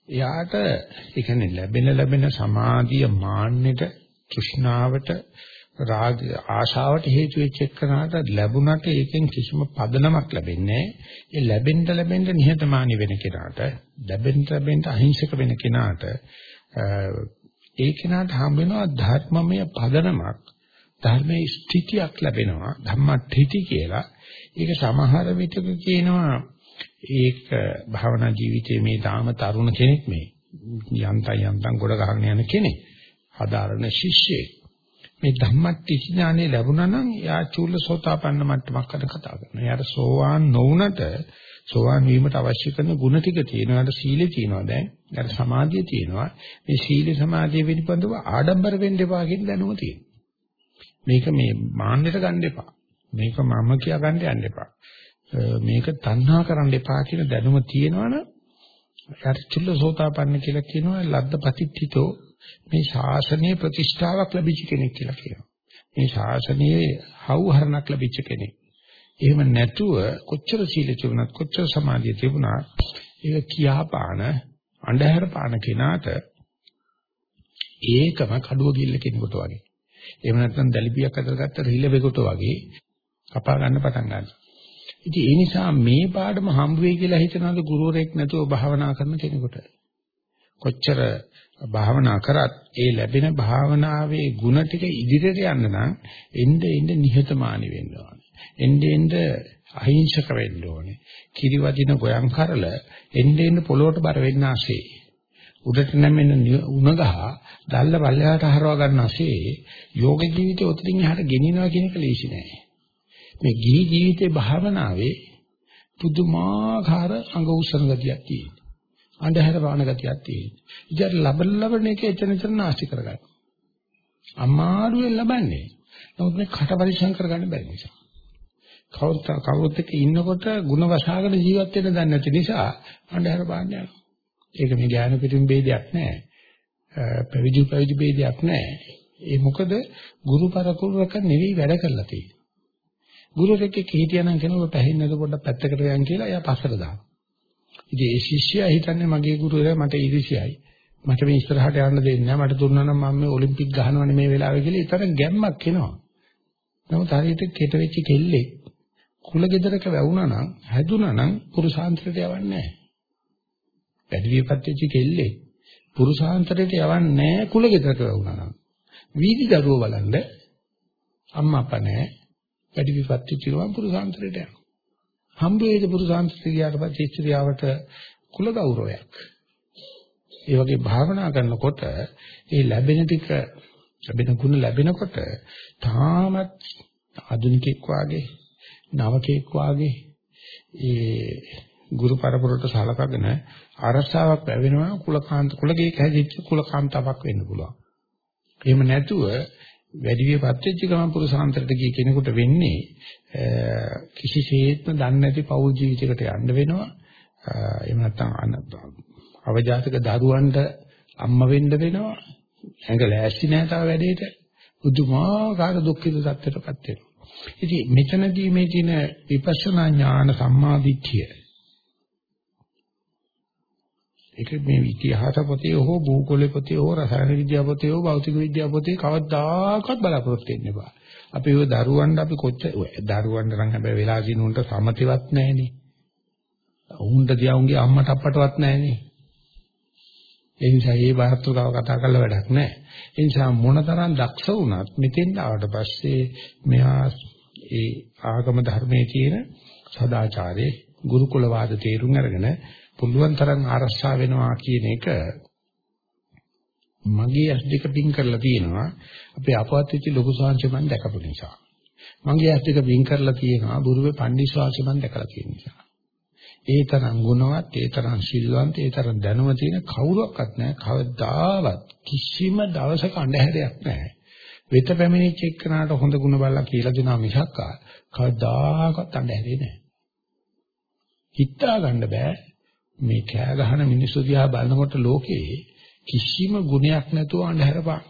[SPEAKER 1] එයාට ඒ කියන්නේ ලැබෙන ලැබෙන සමාධිය මාන්නෙට තෘෂ්ණාවට රාග ආශාවට හේතු වෙච්ච එකනට ලැබුණට ඒකෙන් කිසිම පදනමක් ලැබෙන්නේ නැහැ. ඒ ලැබෙන්න ලැබෙන්න නිහතමානී වෙන කෙනාට, ලැබෙන්න ලැබෙන්න අහිංසක වෙන කෙනාට ඒ කෙනාට හම්බ වෙනවා ධර්මමය පදනමක්, ධර්මයේ ස්ථිතියක් ලැබෙනවා, ධම්මඨිති කියලා. ඒක සමහර විටක කියනවා ඒක භාවනා ජීවිතයේ මේ තාම තරුණ කෙනෙක් මේ යන්තම් යන්තම් ගොඩ ගහගෙන යන කෙනෙක්. හදාරන ශිෂ්‍යෙක්. මේ ධම්මට්ටි ඥානෙ ලැබුණා නම් යා චූල සෝතාපන්න මට්ටමක් අර කතා කරනවා. යාට සෝවාන් නොවුනට සෝවාන් වීමට අවශ්‍ය කරන ගුණ ටික තියෙනවා. යාට සීලෙ තියෙනවා දැන්. යාට සමාධිය තියෙනවා. මේ සීල සමාධිය පිළිබඳව ආඩම්බර වෙන්න එපා කියන දැනුම තියෙනවා. මේක මේ මාන්නයට ගන්න එපා. මේක මම කියා ගන්න යන්න එපා. මේක තණ්හා කරන්න එපා කියන දැනුම තියෙනවනම් යාට චුල්ල සෝතාපන්න කියලා කියනවා ලද්ද පතිත්ථිතෝ මේ ශාසනීය ප්‍රතිෂ්ඨාවක් ලැබිච්ච කෙනෙක් කියලා කියනවා. මේ ශාසනීය හවුහරණක් ලැබිච්ච කෙනෙක්. එහෙම නැතුව කොච්චර සීල තිබුණත් කොච්චර සමාධිය තිබුණත් ඒක කියාපාන අන්ධහැර පාන කෙනාට ඒකම කඩුව ගිල්ල කෙනෙකුට වගේ. එහෙම නැත්නම් දැලිපියක් අතර ගත්ත රිලෙවෙකට වගේ කපා ගන්න පටන් ගන්නවා. ඉතින් ඒ නිසා මේ පාඩම හම්බ වෙයි කියලා හිතනවාද ගුරුවරයෙක් නැතුව භාවනා කරන කෙනෙකුට. කොච්චර භාවනා කරත් ඒ ලැබෙන භාවනාවේ ಗುಣ ටික ඉදිරියට යන්න නම් එnde එnde නිහතමානී වෙන්න ඕනේ. එnde එnde අහිංසක වෙන්න ඕනේ. කිරිවදින ගොයන් කරල එnde එnde පොළොවට බර වෙන්න ආසේ. උඩට නැමෙන උණ ගහ දැල්ල පල්ලයට හරවා ගන්න ආසේ යෝග ජීවිතය උතරින් එහාට ගෙනියනවා කියන එක ලේසි නෑ. මේ ගිහි ජීවිතේ භාවනාවේ පුදුමාකාර අඟ උස්සන ගතියක් තියෙනවා. අන්ධහැර පාන ගතියක් තියෙනවා. ඉතින් ලබන ලබන එක එතන එතන නාස්ති කරගන්න. අමාරුවෙන් ලබන්නේ. නමුත් මේ කට පරිශං කරගන්න බැරි නිසා. කවුරුත් කවුරුත් එක්ක ඉන්නකොට ಗುಣ වසහාගෙන ජීවත් වෙන්න දන්නේ නැති නිසා අnder බාන්න යනවා. ඒක මේ ඥාන පිටින් ભેදයක් නෑ. පැවිදි පැවිදි ભેදයක් නෑ. ඒ මොකද ගුරු පරපුරක නෙවෙයි වැඩ කරලා තියෙන්නේ. ගුරුරෙක් එක්ක හිටියනම් කෙනෙකුට පැහැින්නද පොඩ්ඩක් පැත්තකට යන් කියලා එයා පස්සට දානවා. ඉතින් ඒ ශිෂ්‍යයා හිතන්නේ මගේ ගුරුවරයා මට ඉරිසියයි. මට මේ ඉස්සරහට යන්න දෙන්නේ නැහැ. මට දුන්නා නම් මම මේ ඔලිම්පික් ගහනවනේ මේ වෙලාවේ කියලා ඊතර ගැම්මක් එනවා. නමුත් හරියට කෙට වෙච්ච කෙල්ලෙක් කුල ගෙදරක වැවුනා නම් හැදුනා නම් පුරුෂාන්තරයට යවන්නේ නැහැ. වැඩි වියපත් වෙච්ච කෙල්ලෙක් පුරුෂාන්තරයට යවන්නේ නැහැ කුල ගෙදරක වැවුනා නම්. වීදි දරුවෝ බලන්න අම්මා අප්පා නැහැ. වැඩි වියපත් වෙච්ච ගමන් පුරුෂාන්තරයට යනවා. හම්බ වේද පුරුෂාන්තර ගියාට පස්සේ ස්ත්‍රියවට කුල ගෞරවයක්. ඒ වගේ භාවනා කරනකොට ඒ ලැබෙන ටික ලැබෙන ගුණ ලැබෙනකොට තාමත් ආධුනිකෙක් වාගේ නවකෙක් වාගේ ඒ ගුරු පරපුරට සලකගෙන අරසාවක් ලැබෙනවා කුලකාන්ත කුලගේක හැදිච්ච කුලකාන්තාවක් වෙන්න පුළුවන්. එහෙම නැතුව වැඩි වියපත් වෙච්ච ගමන් පුරුෂාන්තරට ගිය කෙනෙකුට වෙන්නේ කිසිසේත්ම දන්නේ නැති පෞල් ජීවිතයකට යන්න වෙනවා. එහෙම නැත්නම් අවජාතක දරුවන්ට අම්ම වෙන්න වෙනවා. ඇඟ ලෑස්ති නැහැ තව වැඩේට. බුදුමාකාර දුක්ඛිත සත්‍යයටපත් වෙනවා. ඉතින් මෙතනදී මේ තියෙන විපස්සනා ඥාන සම්මාදිට්ඨිය ඒක මේ ඉතිහාස පොතේ හෝ භූගෝල පොතේ හෝ රසායන විද්‍යාව පොතේ හෝ භෞතික විද්‍යාව පොතේ කවදාකවත් බලාපොරොත්තු වෙන්න එපා. අපි ඔය දරුවන්ට අපි කොච්චර දරුවන්ට නම් හැබැයි වෙලා කියන උන්ට සමතේවත් නැහෙනේ. උන්ට තියා උන්ගේ අම්මට අප්පටවත් නැහෙනේ. ඒ නිසා මේ බාහිරතුකාව කතා කරලා වැඩක් නැහැ. ඒ නිසා මොනතරම් දක්ෂ වුණත් මෙතෙන් ආවට පස්සේ මෙහා ඒ ආගම ධර්මයේ තියෙන සදාචාරයේ ගුරුකුල වාද තේරුම් අරගෙන පුළුවන් තරම් ආරක්ෂා වෙනවා කියන එක මගේ ඇස් දෙක පින් කරලා තියෙනවා. අපේ අපවත් වෙච්ච ලොකු ශාංශ මම දැකපු නිසා. මගේ ඇස් දෙක පින් කරලා තියෙනවා. බුරුවේ පණ්ඩිත ශාංශ මම දැකලා තියෙන නිසා. ඒ තරම් ගුණවත් ඒ තරම් සිල්වන්ත ඒ තරම් දැනුම තියෙන කවුරක්වත් නැහැ කවදාවත් කිසිම දවසක අඳුරයක් නැහැ වෙත පැමිණිච්ච එක්කනට හොඳ ගුණ බලලා කියලා දෙනා මිසක් කවදාකවත් අඳුරේ නැහැ හිතා ගන්න බෑ මේ කෑ ගහන මිනිස්සු දිහා බලනකොට ලෝකේ කිසිම ගුණයක් නැතුව අඳුරපන්.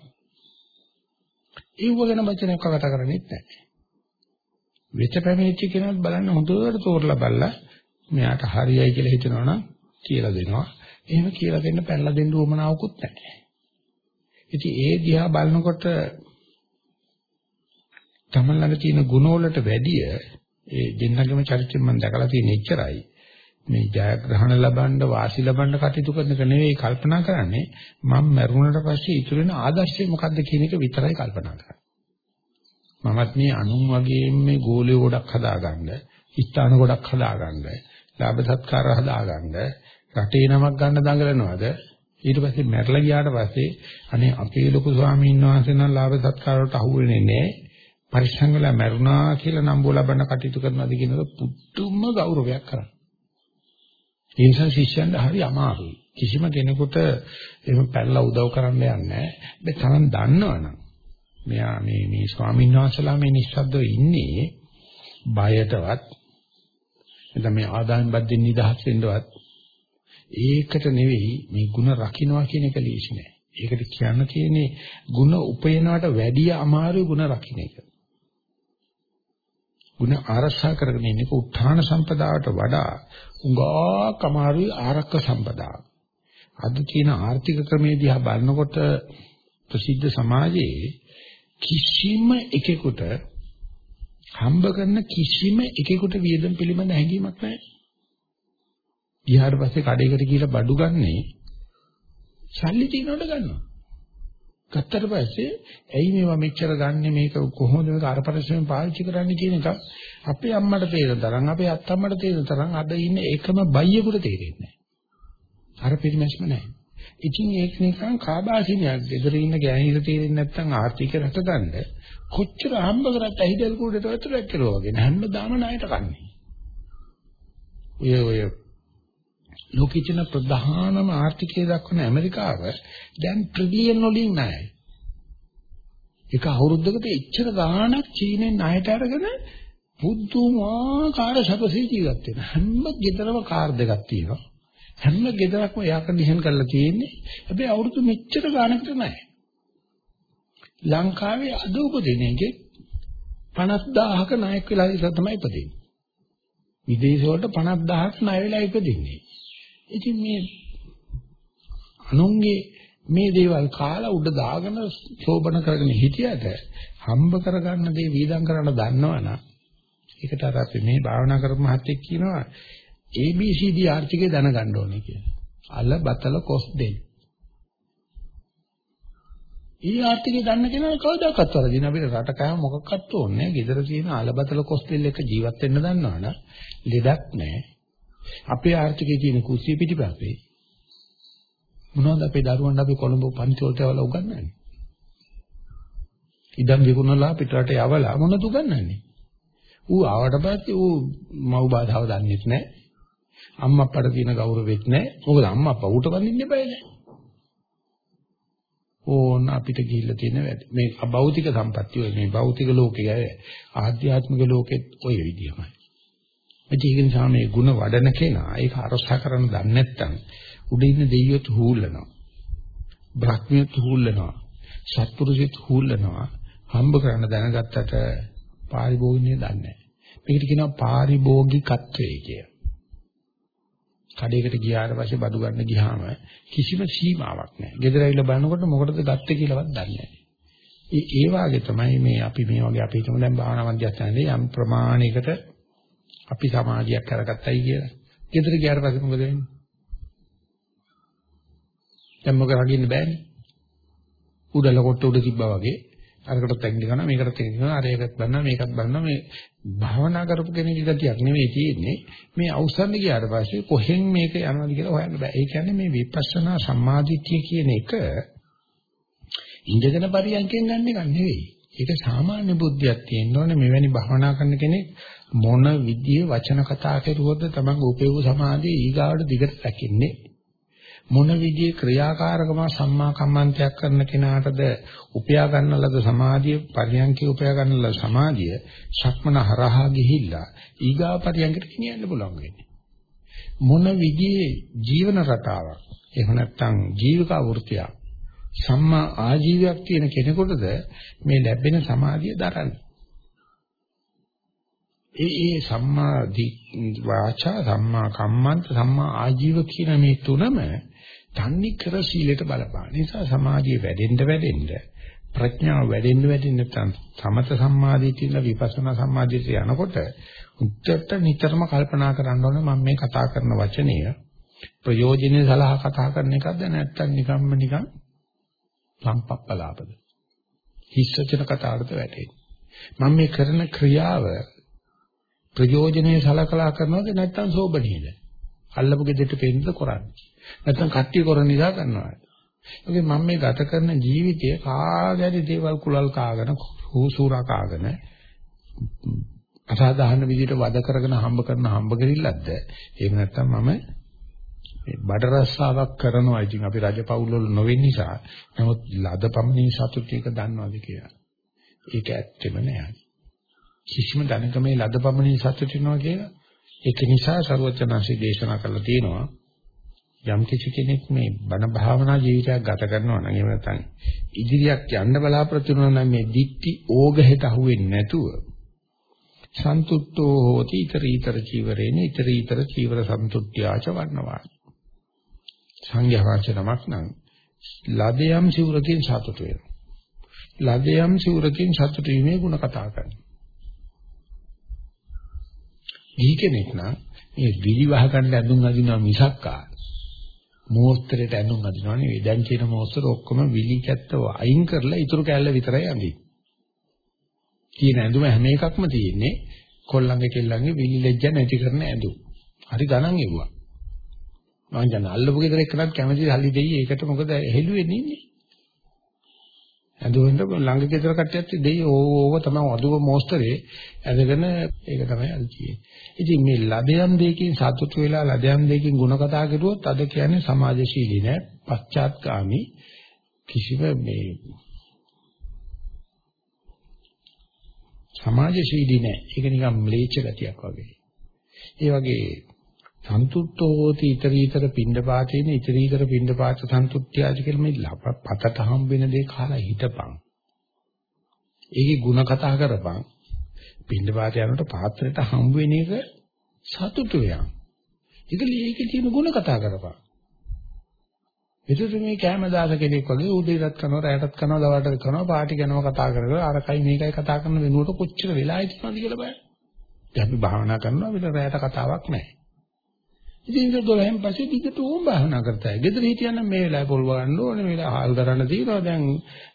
[SPEAKER 1] ඒව ගැන වචනයක් කතා කරන්නේ නැහැ. වෙත පැමිණිච්ච කෙනාත් බලන්න හොඳට තෝරලා බලලා මෙයාට හරියයි කියලා හිතනවනම් කියලා දෙනවා. එහෙම කියලා දෙන්න පැනලා දෙන්න උවමනාවකුත් නැහැ. ඉතින් ඒ දිහා බලනකොට තමන් ළඟ තියෙන ගුණ වලට වැඩිය ඒ දෙන්නගේම චරිතයෙන් මම දැකලා තියෙන එච්චරයි. මේ ජයග්‍රහණ ලබන්න වාසි ලබන්න කටයුතු කරන එක නෙවෙයි කල්පනා කරන්නේ මම මරුණට පස්සේ ඉතුරු වෙන ආදර්ශය මොකද්ද කියන එක විතරයි කල්පනා කරන්නේ. මමත් මේ අනුන් වගේ මේ ගෝලිය ගොඩක් හදාගන්න, ස්ථාන ගොඩක් හදාගන්න, ලාභ සත්කාර හදාගන්න, රටේ නමක් ගන්න දඟලනවද? ඊට පස්සේ මැරලා ගියාට පස්සේ අනේ අපේ ලොකු ස්වාමීන් වහන්සේ නම් ලාභ සත්කාර වලට අහු වෙන්නේ නැහැ. පරිස්සම් වෙලා මැරුණා කියලා නම්බු ලබන්න කටයුතු කරනවාද කියනකොට පුදුම ගෞරවයක් කරා. ඒ නිසා ශිෂ්‍යයන්ට හරි අමාරුයි. කිසිම කෙනෙකුට එහෙම පැනලා උදව් කරන්න යන්නේ නැහැ. මේ තරම් දන්නවනම් මෙයා මේ මේ ස්වාමීන් වහන්සේලා මේ නිස්සද්දව ඉන්නේ බයටවත් එතන මේ ආදායම් බද්දෙන් නිදහස් වෙන්නවත් ඒකට නෙවෙයි මේ ಗುಣ රකින්නවා කියන එක ලීසි නෑ. ඒකට කියන්න තියෙන්නේ ಗುಣ උපයනවට වැඩිය අමාරු ಗುಣ රකින්න එක. ಗುಣ ආරක්ෂා කරගෙන ඉන්නක උත්හාන සම්පදාවට වඩා උඟාක් අමාරුයි ආරක්ක සම්පදාව. අද තියෙන ආර්ථික ක්‍රමයේ දිහා බලනකොට ප්‍රසිද්ධ සමාජයේ කිසිම එකෙකුට හම්බ කරන කිසිම එකෙකුට වියදම් පිළිබඳ හැඟීමක් නැහැ. ගියාට පස්සේ කඩේකට ගිහලා බඩු ගන්නේ සල්ලි තියනකොට ගන්නවා. ගත්තට පස්සේ ඇයි මේවා මෙච්චර ගන්නෙ මේක කොහොමද මේක අර පරිස්සමෙන් පාවිච්චි කරන්නේ කියන එක අපේ අම්මට තේරෙන තරම් අපේ අත්තම්මට තේරෙන තරම් අද ඉන්න එකම බයියෙකුට තේරෙන්නේ නැහැ. අර පිරිමැස්ම නැහැ. ඉතින් ඒක නිකන් කාබාසිනියක්. ගෙදර ඉන්න ගෑණිට තේරෙන්නේ නැත්නම් ආර්ථික රට ගන්න කොච්චර හම්බ කරත් ඇහිදල් කුඩේට වතුරක් කියලා වගේ හැමදාම ණයට කන්නේ. ඔය ඔය ලෝකෙචන ප්‍රධානම ආර්ථිකය දක්වන ඇමරිකාව දැන් ට්‍රිලියන් වලින් ණයයි. එක අවුරුද්දකට එච්චර ගාණක් චීනෙන් ණයට අරගෙන පුදුමාකාර සැපසී ජීවත් වෙන හැම ගෙදරම කාර් දෙකක් තියෙනවා. හැම ගෙදරක්ම එයා කන්ඩිෂන් කරලා තියෙන්නේ. හැබැයි අවුරුදු මෙච්චර ගාණකට නැහැ. ලංකාවේ අද උපදින එකේ 50000ක ණයක් වෙලා ඉඳලා තමයි ඉපදෙන්නේ. විදේශ වලට 50000ක් ණය වෙලා ඉපදින්නේ. ඉතින් මේ අනුන්ගේ මේ දේවල් කාලා උඩ දාගෙන ශෝභන කරගෙන හිටියට හම්බ කරගන්න දේ වීදම් කරන්න දන්නවනම් ඒකට අර අපි මේ භාවනා කරපු මහත්තයෙක් කියනවා ABCD ආර්ථිකය දැනගන්න ඕනේ කියලා. අල බතල කොස් දෙන්න. ඊ ආර්ථිකය දන්න කෙනා කවදාකවත් වරදින අපිට රට කෑම මොකක්වත් ඕනේ නැහැ. ගෙදර තියෙන අල බතල කොස් දෙල් එක ජීවත් වෙන්න දන්නවනම් ලෙඩක් නැහැ. අපේ ආර්ථිකයේ තියෙන කුස්සිය පිටිපස්සේ මොනවද අපේ දරුවන්ට අපි කොළඹ පන්ති වලට යවලා උගන්වන්නේ? ඉදන් විකුණලා පිටරට යවලා මොනවද උගන්වන්නේ? ඌ ආවට පස්සේ ඌ මව් බාධාව දන්නේ නැහැ. අම්මා අප්පට තියෙන ගෞරවෙත් නැහැ. මොකද අම්මා අප්පා ඌට වඳින්න බෑනේ. ඕන අපිට ගිහිල්ලා තියෙන වැඩ. මේ අභෞතික සම්පත්තිය ඔය මේ භෞතික ලෝකයේ ආධ්‍යාත්මික ලෝකෙත් ඔය විදිහමයි. ඒක නිසා මේ ಗುಣ වඩන කෙනා ඒක අරසා කරන්න දන්නේ නැත්නම් උඩ ඉන්න දෙයියොත් හූල්ලනවා. බ්‍රහ්මියොත් හූල්ලනවා. සත්පුරුෂයොත් හූල්ලනවා. හම්බ කරන්න දැනගත්තට පාරිභෝගිකනේ දන්නේ නැහැ. මේකට කියනවා පාරිභෝගිකත්වය කියලා. කඩේකට ගියාට පස්සේ බඩු ගන්න ගියාම කිසිම සීමාවක් නැහැ. ගෙදර ඇවිල්ලා බලනකොට මොකටද ගත්තේ කියලාවත් දන්නේ නැහැ. ඒ ඒ වාගේ තමයි මේ අපි මේ වගේ අපි හිතමු දැන් භාවනා මධ්‍යස්ථානයේ යම් ප්‍රමාණයකට අපි සමාධියක් කරගත්තයි කියලා. ගෙදර ගියාට පස්සේ මොකද වෙන්නේ? දැන් මොකද රගින්න බෑනේ. උඩල කොට උඩ තිබ්බා වගේ අරකට තැඟිලි කරනවා මේකට තැඟිලි කරනවා අර එකත් බලනවා මේකත් බලනවා. මේ භාවනා කරපු කෙනෙක්ගේ ගතියක් නෙවෙයි තියෙන්නේ. මේ අවසන් ගියාට පස්සේ කොහෙන් මේක යනවද කියලා හොයන්න බෑ. ඒ කියන්නේ මේ විපස්සනා සම්මාදිට්ඨිය කියන එක ඉඳගෙන පරියන්කෙන් ගන්න එක නෙවෙයි. ඒක සාමාන්‍ය බුද්ධියක් තියෙන්න ඕනේ. මෙවැනි භාවනා කරන කෙනෙක් මොන විදිහේ වචන කතා කරුවොත් තමන් උපේව සමාධිය ඊගාවට දිගට රැකින්නේ? මොන විදිහේ ක්‍රියාකාරකම සම්මා කම්මන්තයක් කරන කෙනාටද උපයා ගන්න ලද සමාධිය පරියන්කේ උපයා ගන්න ලද සමාධිය ශක්මන හරහා ගිහිල්ලා ඊගා පරියන්කට ගෙනියන්න පුළුවන් වෙන්නේ. මොන විදිහේ ජීවන රටාවක් එහෙම නැත්නම් ජීවික වෘත්තියක් සම්මා ආජීවයක් තියෙන කෙනෙකුටද මේ ලැබෙන සමාධිය දරන්නේ? ඒ ඒ සම්මා වාචා සම්මා කම්මන්ත සම්මා ආජීව කියන මේ තුනම තන්නේ කර සීලයට බලපාන නිසා සමාධිය වැඩෙන්න වැඩෙන්න ප්‍රඥාව වැඩෙන්න වැඩෙන්න නැත්නම් සමත සම්මාදිටියල විපස්සනා සම්මාදිට යනකොට උත්තර නිතරම කල්පනා කරන්න ඕනේ මම මේ කතා කරන වචනය. ප්‍රයෝජනෙයි සලහා කතා කරන එකක්ද නැත්නම් නිකම්ම නිකන් සම්පප්පලාපද හිස්සචන කතාවකට වැටෙන්නේ මම මේ කරන ක්‍රියාව ප්‍රයෝජනෙයි සලකලා කරනවද නැත්නම් සෝබනීයද අල්ලපු ගෙදරට පෙන්නද කරන්නේ? නැත්නම් කට්ටිය කරන නිසා කරනවා. ඒකේ මම මේ ගත කරන ජීවිතයේ කාගැරි දේවල් කුලල් කාගෙන හුසුරා කාගෙන අසාධාරණ විදිහට වද කරගෙන හම්බ කරන හම්බ ගිරිල්ලක්ද? එහෙම නැත්නම් මම මේ බඩ රස්සාවක් කරනවා. ඉතින් අපි රජපෞල් වල නොවෙන නිසා නමුත් ලදපමණින් සතුටියක දන්නවද කියලා. ඒක ඇත්තෙම නෑ. කිසිම දැනක මේ ලදපමණින් සතුටිනවා කියලා ඒක නිසා සරුවචනාංශී දේශනා කරලා තියෙනවා යම් කිසි කෙනෙක් මේ බණ භාවනා ජීවිතයක් ගත කරනවා නම් එහෙම නැත්නම් ඉදිරියක් යන්න බලාපොරොත්තු වෙනවා නම් මේ දික්ටි ඕගහෙට අහුවෙන්නේ නැතුව සන්තුට්ඨෝ හෝති ඊතර ඊතර චීවරේන ඊතර ඊතර චීවර සන්තුට්ඨ්‍යාච වර්ණවා සංඝයා වහන්සේ නමක් නම් ලදයම් සිවුරකින් සතුට වෙනවා. ලදයම් සිවුරකින් සතුට වීමේ ಗುಣ කතා කරනවා. දී කෙනෙක් නම් මේ විලි වහ ගන්න ඇඳුම් අදිනවා මිසක්කා. මෝස්තරයට ඇඳුම් අදිනවා නෙවෙයි දැන් කියන මෝස්තර ඔක්කොම විලි කැත්තව අයින් කරලා ඉතුරු කැල්ල විතරයි අඳින්නේ තියෙන ඇඳුම හැම එකක්ම තියෙන්නේ කොල්ලන්ගේ කෙල්ලන්ගේ විලි ලැජ්ජ නැති කරන ඇඳුම්. හරි ගණන් එවුවා. මම දැන් අල්ලපු ගෙදර එක්කනත් කැමති සල්ලි දෙයි ඒකට මොකද හෙළුවෙන්නේ ඉන්නේ. ඇඳුමෙන් ළඟ ගෙදර කට්ටියත් දෙයි ඕව තමයි අදුව මොස්තරේ ඇඳගෙන ඒක තමයි අද තියෙන්නේ. ඉතින් මේ ලදයන් දෙකකින් සතුටු වෙලා ලදයන් දෙකකින් ಗುಣ කතා කරුවොත් අද කියන්නේ සමාජශීලී නෑ පශ්චාත්ගාමි කිසිම මේ සමාජශීලී නෑ. ඒක නිකන් ම්ලේච්ඡ ගතියක් වගේ. ඒ වගේ සන්තුට්ඨෝ හෝති ඊතරීතර පින්ඩපාතේන ඊතරීතර පින්ඩපාත සන්තුට්ඨ්‍යාජ කියලා මේ පතට හම්බ වෙන දේ කාලා හිටපන්. ඒකේ ಗುಣ කතා කරපන්. පින්ඩපාත යනකොට පාත්‍රයට හම්බ වෙන එක සතුටු වෙනවා. ඒක ඒකේ තියෙන ಗುಣ කතා කරපන්. එතකොට මේ කැම දාස කෙනෙක් වගේ උදේටත් කරනවා රැයටත් කරනවා දවල්ටත් කරනවා පාටි කරනවා කතා කරනවා අරකයි මේකයි කතා කරන වෙනුවට කොච්චර වෙලා හිටිනවද කියලා බලන්න. දැන් අපි භාවනා කරනවා අපිට රැයට කතාවක් නැහැ. ඉතින් ඒක දොරෙන් පස්සේ දිගට ඕම් භාවනා කරතයි. ගෙදර හිටියනම් මේ වෙලාවේ පොල් වගන්න ඕනේ, මේ හාල් කරන්න තියෙනවා. දැන්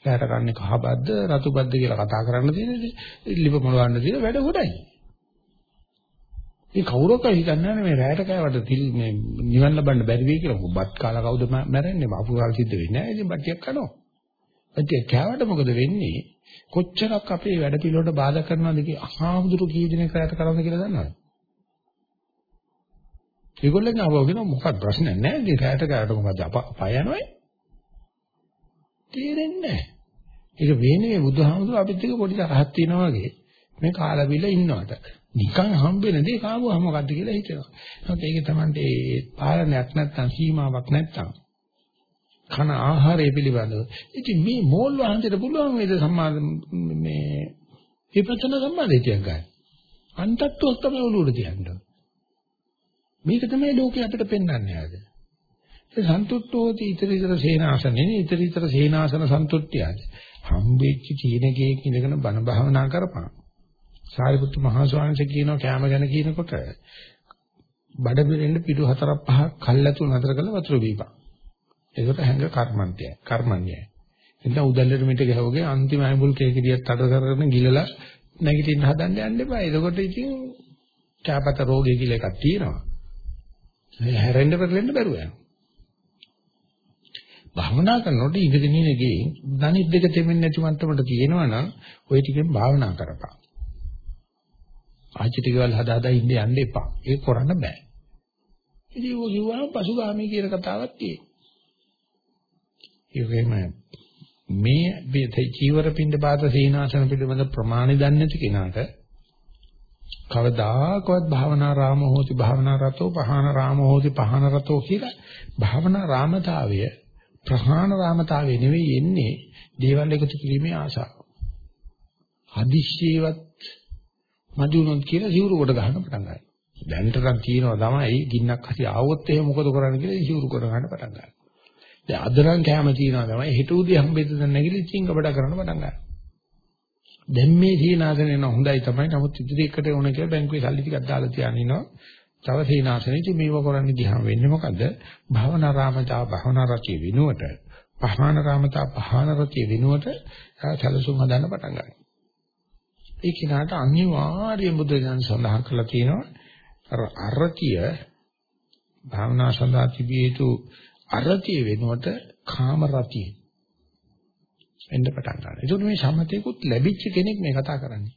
[SPEAKER 1] රැයට කන්නේ කහබද්ද, රතුබද්ද කියලා කතා කරන්න තියෙන්නේ. ලිප මොලවන්න තියෙන වැඩ කොටයි. මේ කවුරක්වත් හිතන්නේ නැහැ මේ රැයට කෑවට තිල් මේ නිවන් ලබන්න බැරි වෙයි කියලා. බත් කාලා කවුද මැරෙන්නේ? අපුරාල් සිද්ධ වෙන්නේ නැහැ. ඉතින් බට්ටියක් කනවා. බට්ටියක් කෑවට මොකද වෙන්නේ? කොච්චරක් අපේ වැඩ පිළිවෙලට බාධා කරනවද කිය අහාමුදුරු කී දිනක රැයට කරන්න කියලා දන්නවද? ඒගොල්ලන් ආවෝ කියන මොකක්ද ප්‍රශ්නයක් නැහැ. ඉතින් රැයට කෑවට මොකද අපය යනවයි? තේරෙන්නේ නැහැ. ඒක වෙන්නේ බුදුහාමුදුරු අපිත් එක්ක පොඩි තරහක් තියෙනවා වගේ. මේ කාලා බිල ඉන්නවට. නිකන් හම්බෙන දේ කාවුවා මොකද්ද කියලා හිතෙනවා. නමුත් ඒකේ Tamante ඒ පාලනයක් නැත්තම් සීමාවක් නැත්තම් කන ආහාරය පිළිබඳව. ඉතින් මේ මෝල් වහන්සේට පුළුවන් වේද සම්මා මේ විපස්සනා සම්මාදිටියක් ගන්න. අන්තත්වයක් තමයි ඔළුවට තියන්නේ. මේක තමයි ලෝකේ අපිට පෙන්වන්නේ ආද. ඒ සන්තුට්ඨෝති ඊතර ඊතර සේනාසනේ ඊතර ඊතර සේනාසන සන්තුට්ඨියද. හම්බෙච්ච තීනකේක ඉඳගෙන බණ භාවනා කරපන්. සාරිපුත්තු මහ ස්වාමීන් කියනවා කැම ගැන කියනකොට බඩ පිරෙන්න පිටු හතරක් පහක් කල්ැතු නතර කරලා වතුර බීපන්. ඒකට හැංග කර්මන්තයයි. කර්මන්‍යයි. එතන උදැල්ලට මිට ගහවගේ අන්තිම අයඹුල් කේකිරියක් අඩ කරගෙන ගිලලා නැගිටින්න හදන්න යන්න එපා. එතකොට ඉතින් කැපත රෝගය කියලා එකක් තියෙනවා. ඒ හැරෙන්න පෙරලෙන්න බැරුව යනවා. භාවනා කරනකොට ඉඳගෙන ඉන්නේ ගේ ධනිත් දෙක තෙමෙන්නේ නැති මට්ටමට තියෙනවා නම් ওই ටිකෙන් භාවනා කරපන්. ආච්චි ටිකවල හදා හදා ඉන්න යන්න එපා. ඒක කරන්න බෑ. ඉතින් ਉਹ කිව්වම පසුගාමී කියන කතාවක් තියෙනවා. මේ චීවර පින්ඩ පාත සීනාසන පිළිබඳ ප්‍රමාණි දන්නේ නැති කෙනාට කවදාකවත් භාවනා රාම හෝති භාවනා රතෝ පහන රාම හෝති පහන රතෝ කියලා භාවනා රාමතාවය ප්‍රහාණ රාමතාවය නෙවෙයි එන්නේ දේවල් එකතු කිරීමේ ආසාව. හදිස්සියවත් මදි වුණොත් කියලා සිවුරු කොට ගන්න පටන් ගන්නවා. දැනට නම් කියනවා තමයි ගින්නක් හරි ආවොත් එහෙම මොකද කරන්නේ කියලා සිවුරු කොට ගන්න පටන් ගන්නවා. දැන් අද නම් කැම තියනවා තමයි හිත උදේ හම්බෙද්ද දැන් නැගිලි චිංගබඩ කරන්න පටන් ගන්නවා. දැන් මේ සීනාසනේ නම් හොඳයි තමයි. නමුත් ඉදිරි එකට ඕන කියලා බැංකුවේ සල්ලි ටිකක් දාලා තියාගෙන ඉනවා. තව සීනාසනෙදි මේව කරන්න ගියාම වෙන්නේ මොකද? භවනා රාමතා භවනා රතිය විනුවට, පහාන රාමතා පහාන රතිය විනුවට සැලසුම් හදන්න පටන් ගන්නවා. ඒ කිනාට අනිවාර්යයෙන් බුදු දහම සඳහන් කරලා තියෙනවා අර අරතිය භාවනා සඳහා තිබිය යුතු අරතිය වෙනුවට කාම රතිය එන්න පටන් ගන්නවා. ඒක මේ සමතේකුත් ලැබිච්ච කෙනෙක් මේ කතා කරන්නේ.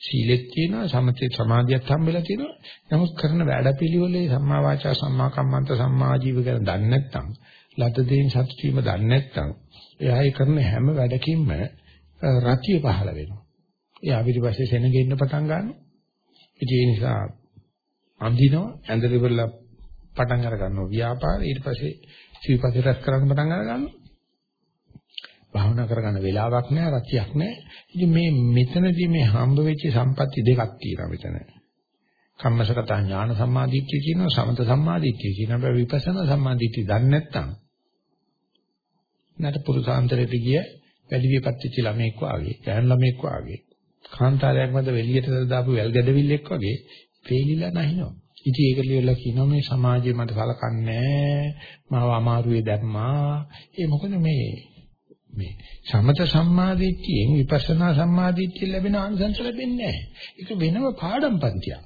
[SPEAKER 1] සීලෙත් තියෙනවා සමතේ සමාධියත් හම්බෙලා තියෙනවා. නමුත් කරන වැඩපිළිවෙලේ සම්මා වාචා සම්මා කම්මන්ත සම්මා ජීව ගැන දන්නේ නැත්නම්, ලද දේන් සතුටු වීම දන්නේ නැත්නම්, එයා ඒ කරන හැම වැඩකින්ම රතිය පහළ වෙනවා. එයා පිටිපස්සේ සෙනගෙන්න පටන් ගන්නවා. ඒ නිසා අඳිනවා ඇඳලිවල පටන් අර ගන්නවා ව්‍යාපාර ඊට පස්සේ සිවිපස්සේ රැස් කරන්න පටන් අර ගන්නවා. භාවනා කරගන්න වෙලාවක් නැහැ රතියක් නැහැ. ඉතින් මේ මෙතනදී මේ හම්බ වෙච්ච සම්පatti දෙකක් තියෙනවා මෙතන. කම්මසගත ඥාන සම්මාදිට්ඨිය කියනවා සමත සම්මාදිට්ඨිය කියනවා. හැබැයි විපස්සනා සම්මාදිට්ඨිය දන්නේ නැත්නම් නට පුරුසාන්තරයට ගිය වැඩි විපත් වෙච්ච ළමෙක් වාගේ, ගෑනු ළමෙක් වාගේ, කාන්තාරයක් මැද එළියට දාපු වැල් ගැඩවිල්ලෙක් වගේ පේලිලා නැහිනවා. ඉතින් ඒක ලියලා කියනවා මේ සමාජයේ මට සලකන්නේ මාව අමාරුවේ දැම්මා. ඒ මොකද මේ මේ සමත සම්මාදිට්ඨියෙන් විපස්සනා සම්මාදිට්ඨිය ලැබෙන ආනිසංස ලැබෙන්නේ නැහැ. ඒක වෙනම පාඩම් පන්තියක්.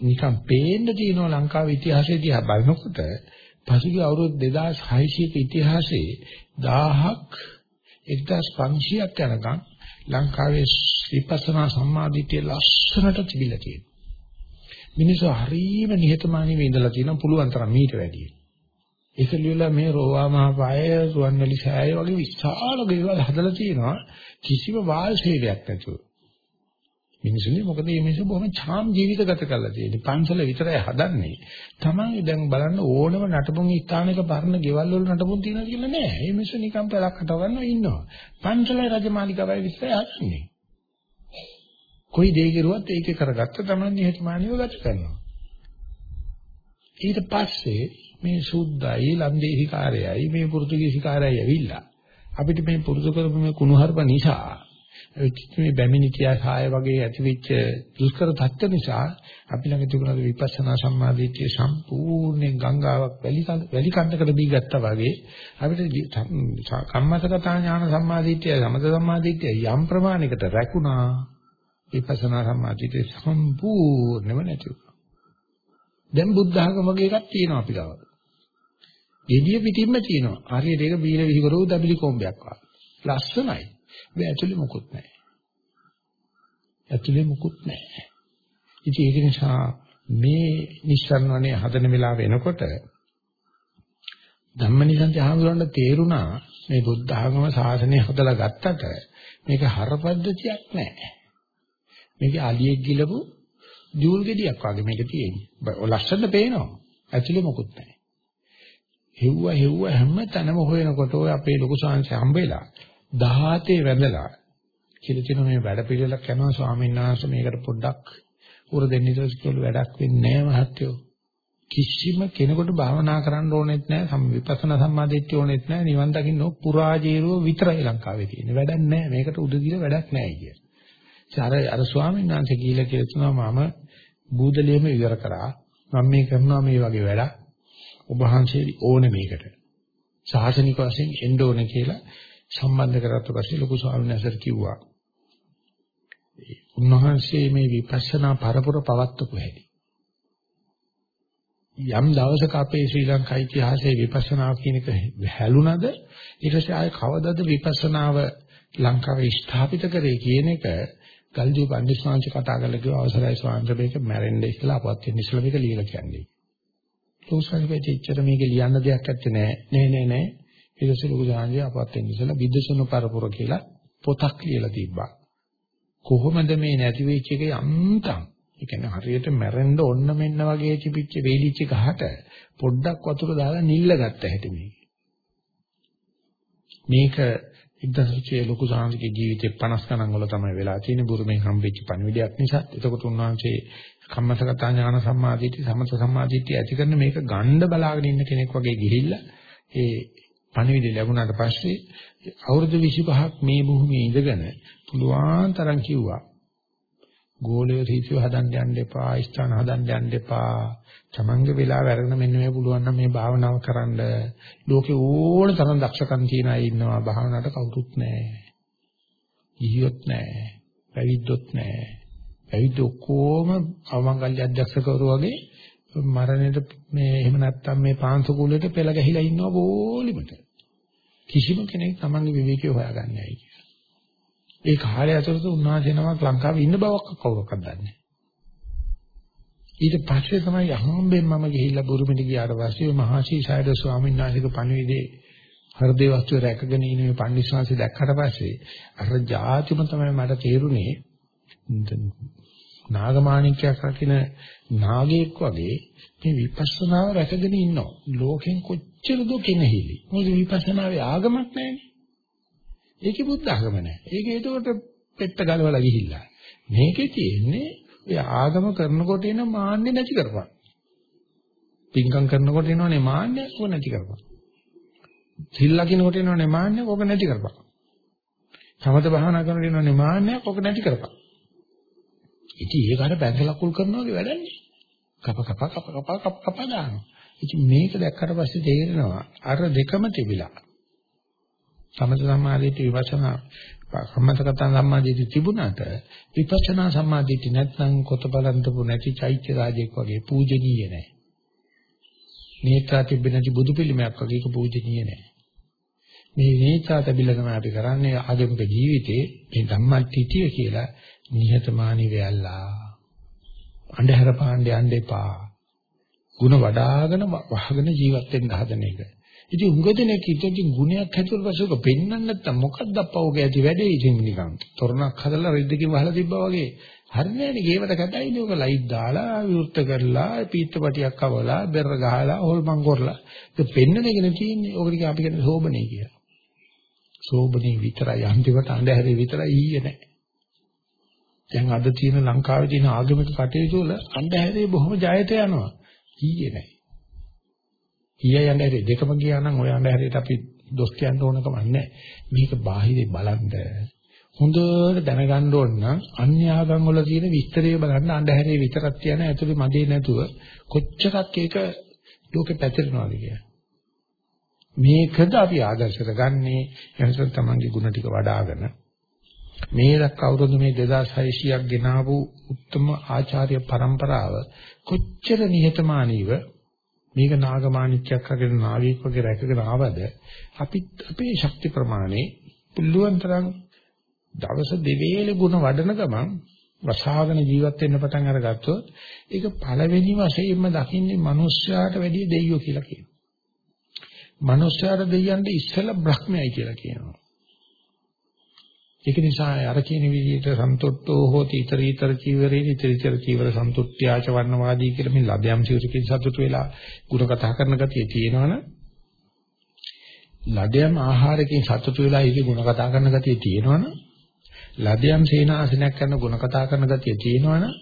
[SPEAKER 1] නිකම් පේන්න තියෙනවා ලංකාවේ ඉතිහාසය දිහා බලනකොට පසුගිය අවුරුදු 2600ක ඉතිහාසයේ 1000ක් 1500ක් යනකම් ලංකාවේ විපස්සනා සම්මාදිටිය ලස්සනට තිබිලා තියෙනවා. මිනිස්සු හරීම නිහතමානීව ඉඳලා තියෙනවා පුළුවන් තරම් මීට වැඩිය. ඒක ලියලා මේ රෝවා මහපාය සුවන්වැලි සෑය වගේ විශාල ගෙවල් හදලා තියෙනවා කිසිම වාල් සේවයක් නැතුව. මිනිසුනේ මොකද මේ මිනිස්සු බොහොම ඡාම් ජීවිත ගත කරලා තියෙන්නේ. පන්සල විතරයි හදන්නේ. Taman දැන් බලන්න ඕනම නටබුන් ස්ථානයක පරණ ගෙවල් වල නටබුන් තියෙනවා කියලා නෑ. මේ මිනිස්සු නිකන් පළක් හටව ගන්නවා ඉන්නවා. පන්සලේ රජමාලිගාවයි විතරයි හදන්නේ. කොයි දේ කෙරුවත් ඒක කරගත්ත Taman නිහතමානීව ගත කරනවා. ඊට පස්සේ මේ සුද්ධයි ලන්දේසිකාරයයි මේ පෘතුගීසිකාරයයි ඇවිල්ලා අපිට මේ පුරුදු කරපු මේ කුණුහරුප නිසා මේ බැමිණිටියා සාය වගේ ඇතිවෙච්ච දුෂ්කර තත්ත්ව නිසා අපි ළඟ තිබුණ විපස්සනා සම්මාදිටිය සම්පූර්ණයෙන් ගංගාවක් වැලි වැලි කන්දකට දී ගත්තා වගේ අපිට කම්මසගත ඥාන සම්මාදිටිය සමත සම්මාදිටිය යම් ප්‍රමාණයකට රැකුණා විපස්සනා සම්මාදිටිය සම්පූර්ණයෙන්ම නැති වුණා. දැන් බුද්ධ ආගම වගේ එකක් තියෙනවා අපි ගාව. Gediya pitimම තියෙනවා. හරියට ඒක බීල විහිකරෝ දබිලි කොම්බයක් වගේ. ලස්සනයි. මේ ඇතුලේ මොකුත් නැහැ. ඇතුලේ මොකුත් නැහැ. ඉතින් ඒක නිසා මේ නිස්සාරණනේ හදන වෙලාව වෙනකොට ධම්මනිසන්ති ආහඳුරන්න තේරුණා මේ බුද්ධ ආගම ශාසනය හදලා ගත්තට මේක හරපද්ධතියක් නැහැ. මේක අලියෙක් ගිලපු ජූල් ගෙඩියක් වගේ මේක තියෙන්නේ. ලස්සනට පේනවා. ඇතුලේ මොකුත් නැහැ. හෙව්ව හෙව්ව හැම තැනම හොයනකොට ඔය අපේ ලොකු ශාංශය හම්බෙලා 17 වැඳලා කියලා තියෙන මේ වැඩ පිළිවෙලක් කරනවා ස්වාමීන් වහන්සේ මේකට පොඩ්ඩක් උර දෙන්න ඉතල කියලා වැඩක් වෙන්නේ නැහැ මහත්තයෝ. කිසිම කෙනෙකුට භාවනා කරන්න ඕනෙත් නැහැ සම් විපස්සනා සම්මාදිට්ඨිය ඕනෙත් නැහැ නිවන් දකින්න පුරාජීරුව විතරයි ලංකාවේ තියෙන්නේ. වැඩක් නැහැ. මේකට උදගිර වැඩක් නැහැ කිය. අර අර ස්වාමීන් වහන්සේ කියලා කියලා තුනවා මම බූදලියම ඉවර කරා. මම මේ කරනවා මේ වගේ වැඩක්. ඔබ වහන්සේ ඕනේ මේකට. සාසනික වශයෙන් එන්න ඕනේ කියලා සම්බන්ධ කරගත්ත පස්සේ ලොකු ස්වාමීන් වහන්සේට කිව්වා. උන්වහන්සේ මේ විපස්සනා පරපුර පවත්වපු හැටි. යම් දවසක අපේ ශ්‍රී ලංකා ඉතිහාසයේ විපස්සනා කියන එක හැලුණද ඊට පස්සේ ආයේ කවදද විපස්සනාව ලංකාවේ ස්ථාපිත කරේ කියන එක ගල්ජු පන්දිස්වාංශ කතා කරලා කිව්ව අවසරයි ස්වාමීන් වහන්සේ මැරෙන්න ඉස්සලා අපවත් වෙන්න ඉස්සලා මේක ලියලා කියන්නේ. ලෝසාරිකේ ඉච්ඡර මේක ලියන්න දෙයක් නැත්තේ නෑ. නෑ නෑ නෑ. ඊටසේ ලොකු දාන්නේ අපවත් වෙන්න ඉස්සලා විදසුණු පරපුර කියලා පොතක් ලියලා තිබ්බා. කොහොමද මේ නැති වෙච්ච එක යන්තම් ඒ කියන්නේ හරියට මැරෙන්න ඔන්න මෙන්න වගේ තිබිච්ච වේලිච්ච ගහට පොඩ්ඩක් වතුර දාලා නිල්ල ගත්ත හැටි මේක. මේක ඉද්දසචේ ලොකු සාංශික ජීවිතේ 50 ගණන් වල තමයි වෙලා තියෙන්නේ බුරුමෙන් හම්බෙච්ච පණිවිඩයක් නිසා. එතකොට උන්වහන්සේ කම්මසගත ඥාන සම්මාදිට්ඨි සමත සම්මාදිට්ඨි ඇති කරන මේක ගණ්ඩ බලාගෙන ඉන්න කෙනෙක් වගේ ගිහිල්ලා ඒ පණිවිඩය ලැබුණාට පස්සේ අවුරුදු 25ක් මේ භූමියේ ඉඳගෙන පුළුවන් තරම් කිව්වා. ගෝලයේ රීතිය හදන්න යන්න එපා, ස්ථාන හදන්න යන්න එපා. තමන්ගේ වෙලාව අරගෙන මෙන්න මේ පුළුවන් නම් මේ භාවනාව කරන්න. ලෝකේ ඕන තරම් දක්ෂකම් තියන අය ඉන්නවා භාවනාවට කවුරුත් නැහැ. ගිහියොත් නැහැ. පැවිද්දොත් නැහැ. පැවිද්ද ඔක්කොම අවමංගල්‍ය අධ්‍යක්ෂකවරු වගේ මරණයට මේ එහෙම නැත්තම් මේ පාංශ කුලයට පෙළ ගැහිලා ඉන්නවා බෝලිමට. කිසිම කෙනෙක් තමන්ගේ විවේකී හොයාගන්නේ නැහැ ඒ කාලය ඇතුළත උන්වහන්සේ නමක් ලංකාවේ ඉන්න බවක් කවුරක්වත් දන්නේ නැහැ. ඊට පස්සේ තමයි අහම්බෙන් මම ගිහිල්ලා බුරුමිට ගියාට පස්සේ මහසී සයද ස්වාමීන් වහන්සේගේ පණිවිඩේ හෘදේ වස්තුව රැකගෙන ඉන්න මේ පණ්ඩිස්වාංශය දැක්කට පස්සේ අර ජාතිම තමයි මට තේරුනේ නාගමාණික්‍යයක් රකින්න නාගයෙක් වගේ මේ විපස්සනාව රැකගෙන ඉන්නවා. ලෝකෙන් කොච්චර දෝ කෙනෙහිලි. මොකද විපස්සනාවේ ආගමක් නැහැනේ. ඒකේ බුද්ධ ආගම නැහැ. ඒකේ ඒකට පෙත්ත ගලවලා ගිහිල්ලා. මේකේ තියෙන්නේ ඔය ආගම කරනකොට එන මාන්නේ නැති කරපන්. පින්කම් කරනකොට එනවනේ මාන්නේ ඕක නැති කරපන්. සිල් ලකිනකොට එනවනේ මාන්නේ ඕක නැති කරපන්. සමත භාවනා කරනකොට එනවනේ මාන්නේ ඕක නැති කරපන්. ඉතින් ඒකට බැඳලා කුල් කරනවා වගේ වැඩන්නේ. කප කප කප කප කප කප දානවා. ඉතින් මේක දැක්කට පස්සේ තේරෙනවා අර දෙකම තිබිලා. සමත සමාධියට විපස්සනා කම්මතකතන් සම්මාදිටි තිබුණාට විපස්සනා සම්මාදිටි නැත්නම් කොත බලන්තපු නැති චෛත්‍ය රාජෙක් වගේ පූජනීය නැහැ. නේත්‍රා තිබෙනදි බුදු පිළිමයක් වගේ ඒක පූජනීය නැහැ. මේ නේත්‍රා තිබිලා තමයි අපි කරන්නේ ආගමික ජීවිතේ මේ ධම්මටිතිය කියලා නිහතමානී වෙයල්ලා අන්ධහර පාණ්ඩ යන්න එපා. ಗುಣ වඩාගෙන වහගෙන ජීවත් වෙන්න හදන එක. ඉතින් උගදෙනෙක් ඉතින් ගුණයක් හැදුවල පස්සේ ඔක පෙන්වන්න නැත්තම් මොකක්ද අප්පවගේ ඇති වැඩේ ඉතින් නිකන් තොරණක් හදලා රෙද්දකින් වහලා තිබ්බා වගේ. හරියනේ ගේමට කැතයි නේ ඔක ලයිට් දාලා විවෘත කරලා පීත්තපටියක් අවලා බෙර ගහලා හොල්මන් කරලා. ඒක පෙන්වන්නගෙන තියෙන්නේ. ඕක ටික අපි කියන්නේ සෝබනේ කියලා. සෝබනේ විතරයි අන්තිමට අඳුරේ විතරයි ඊයේ නැහැ. දැන් අද තියෙන ලංකාවේ තියෙන ආගමික කටයුතු වල අන්ධහැරේ බොහොම ජයයට යනවා. ඊයේ නෑ. ඊයේ යන්නේ දෙකම ගියා නම් ඔය අන්ධහැරේට අපි දොස් කියන්න ඕන කමක් නෑ. මේක බාහිරේ බලන්න හොඳට දැනගන්න ඕන නම් අන්‍ය ආගම් වල තියෙන විස්තරය බලන්න අන්ධහැරේ විතරක් තියන ඇතුලේ මදේ නැතුව කොච්චරක් ඒක ලෝකෙ පැතිරෙනවද කියලා. මේකද අපි ආදර්ශයට ගන්නේ. එහෙනම් තමන්ගේ ಗುಣ ටික වඩ아가න මේ දක් අවුරුදු මේ 2600ක් ගෙනාවු උත්තම ආචාර්ය પરම්පරාව කොච්චර නිහතමානීව මේක නාගමාණික්යක් අගෙන නාගයෙක් වගේ රැකගෙන ආවද අපි අපේ ශක්ති ප්‍රමාණය පුළුවන් තරම් දවස් දෙවේල ගුණ වඩන ගමන් වසහාගෙන ජීවත් වෙන්න පටන් අරගත්තොත් ඒක පළවෙනි වශයෙන්ම දකින්නේ මිනිස්යාට වැඩිය දෙයියෝ කියලා කියනවා. මිනිස්යාට දෙයියන්ට ඉස්සෙල්ලා බ්‍රහ්මයයි කියලා කියනවා. ඒක නිසා අර කියන විදිහට සන්තුට්ඨෝ හෝති iterator චීවරේ iterator චීවර සන්තුට්ඨ්‍යාච වර්ණවාදී කියලා මේ ලදයම් සිවුරකින් සතුට වෙලා ගුණ කතා කරන ගතිය තියෙනවනේ ලදයම් ආහාරකින් සතුට වෙලා ඒකේ ගුණ කතා කරන ගතිය තියෙනවනේ ලදයම් සේනාසනයක් කරන ගුණ කතා කරන ගතිය තියෙනවනේ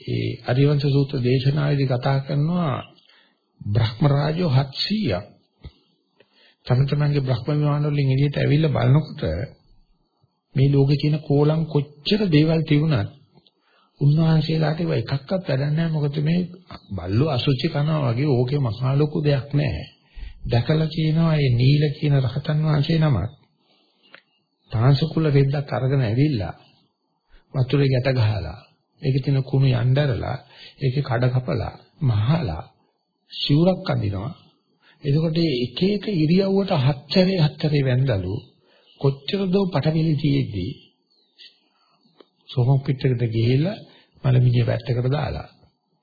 [SPEAKER 1] ඒ අරිවංශ සූත්‍ර දේශනාවේදී කතා කරනවා බ්‍රහ්ම රාජෝ 700ක් තම තමන්ගේ බ්‍රහ්ම විමාන වලින් එළියට ඇවිල්ලා බලනකොට මේ ලෝකේ තියෙන කෝලම් කොච්චර දේවල් තිබුණත් උන්වහන්සේලාට ඒවා එකක්වත් වැඩක් නැහැ. මොකද මේ බල්ලෝ අසුචි කනවා වගේ ඕකේ මහා ලොකු දෙයක් නැහැ. දැකලා කියනවා මේ නීල කියන රහතන් වහන්සේ නමක්. තාංශකුල රෙද්දක් අරගෙන ඇවිල්ලා වතුරේ ගැට ගහලා ඒකේ තියෙන කුණු යnderලා ඒකේ කඩ කපලා මහලා සිවුරක් අඳිනවා. එතකොට එක එක ඉරියව්වට හතරේ හතරේ වැන්දලු කොච්චර දෝ පටවිලි තියෙද්දි? සෝමක් පිටකට ගිහිල්ලා මලමිණිය පැත්තකට දාලා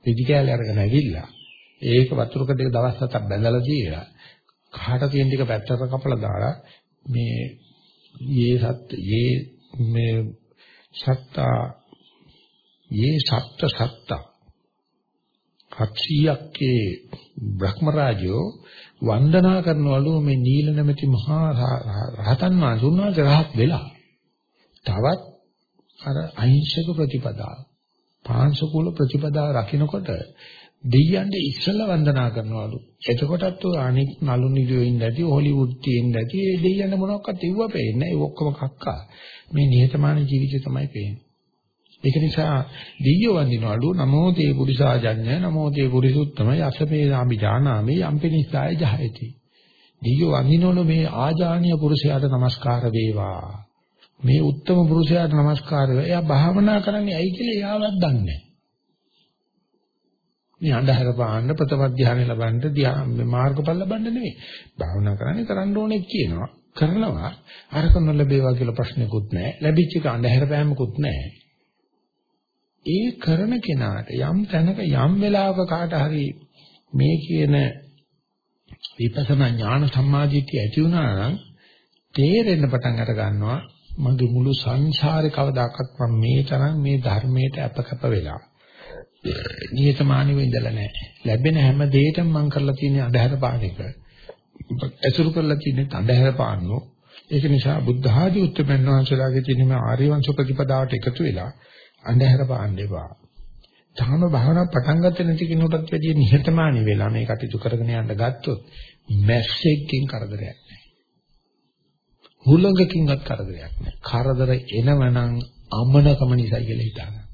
[SPEAKER 1] පිටි කෑල්ල අරගෙන ඇවිල්ලා ඒක වතුරකට එක දවස් හතක් බැඳලා දීලා කහට තියෙන ටික පැත්තට කපලා දාලා මේ යේ සත් යේ මේ සත්තා යේ සත්ත සත්තා. 700ක්ගේ බ්‍රහ්ම රාජයෝ වන්දනා කරනවලු මේ නීල නැමැති මහා රහතන් වහන්සේ උන්වහන්සේ රහත් වෙලා. තවත් අර අහිංසක ප්‍රතිපදාව පාංශකූල ප්‍රතිපදාව රකින්නකොට දෙයියන්ට ඉස්සෙල්ලා වන්දනා කරනවලු. එතකොටත් ඔය අනික් නලු නිලියෝ ඉන්න ඇති හොලිවුඩ් තියෙන්න ඇති ඒ දෙයියන්ට මොනවක්වත් ඉව්ව පේන්නේ නැහැ. ඒ ඔක්කොම කක්කා. මේ නිහතමානී ජීවිතය තමයි පේන්නේ. ඒක නිසා දිව්‍ය වඳිනවලු නමෝ තේ පුරිසාජඤ්ඤ නමෝ තේ පුරිසුත්තම යසමේ නාමි ජානාමේ යම්පිනිස්සාය ජහයති. දිව්‍ය වඳිනවලු මේ ආජානීය පුරුෂයාට নমස්කාර වේවා. මේ උත්තම පුරුෂයාට নমස්කාර වේවා. එයා භාවනා කරන්නේ ඇයි කියලා එයාවත් දන්නේ නැහැ. මේ අන්ධහර පාන්න ප්‍රථම ධානය ලබන්න ධ්‍යාන මාර්ගඵල ලබන්න නෙවෙයි. භාවනා කරන්නේ කරන්න ඕනේ කියනවා. කරනවා අරක නොලැබේවා කියලා ප්‍රශ්නකුත් නැහැ. ලැබිච්ච එක අන්ධහර පෑමකුත් නැහැ. ඒ කරන කෙනාට යම් තැනක යම් වෙලාවක කාට හරි මේ කියන විපස්සනා ඥාන සම්මාදිටිය ඇති වුණා නම් තේරෙන්න පටන් අර ගන්නවා මගේ මුළු සංසාරේ කවදාකවත් මම මේ තරම් මේ ධර්මයට අපකප වෙලා නියතමානීව ඉඳලා නැහැ. ලැබෙන හැම දෙයකම මම කරලා තියෙන අඳුර පාන එක. ඇසුරු කරලා තියෙන අඳුර පාන්නෝ. ඒක නිසා බුද්ධ ආදී උත්තරමන් වහන්සේලාගේ තියෙන මේ ආර්ය වංශ ප්‍රතිපදාවට එකතු වෙලා අඳුර පාන්නේවා. තාම භාවනා පටන් ගන්න නැති කෙනෙකුටත් වැඩිය නිහතමානී වෙලා මේ කටයුතු කරගෙන යන්න ගත්තොත් මැස්සෙක්ගෙන් කරදරයක් නැහැ. හුලඟකින්වත් කරදරයක් නැහැ. කරදර එනවනම් අමනකම නිසා කියලා හිතාගන්න.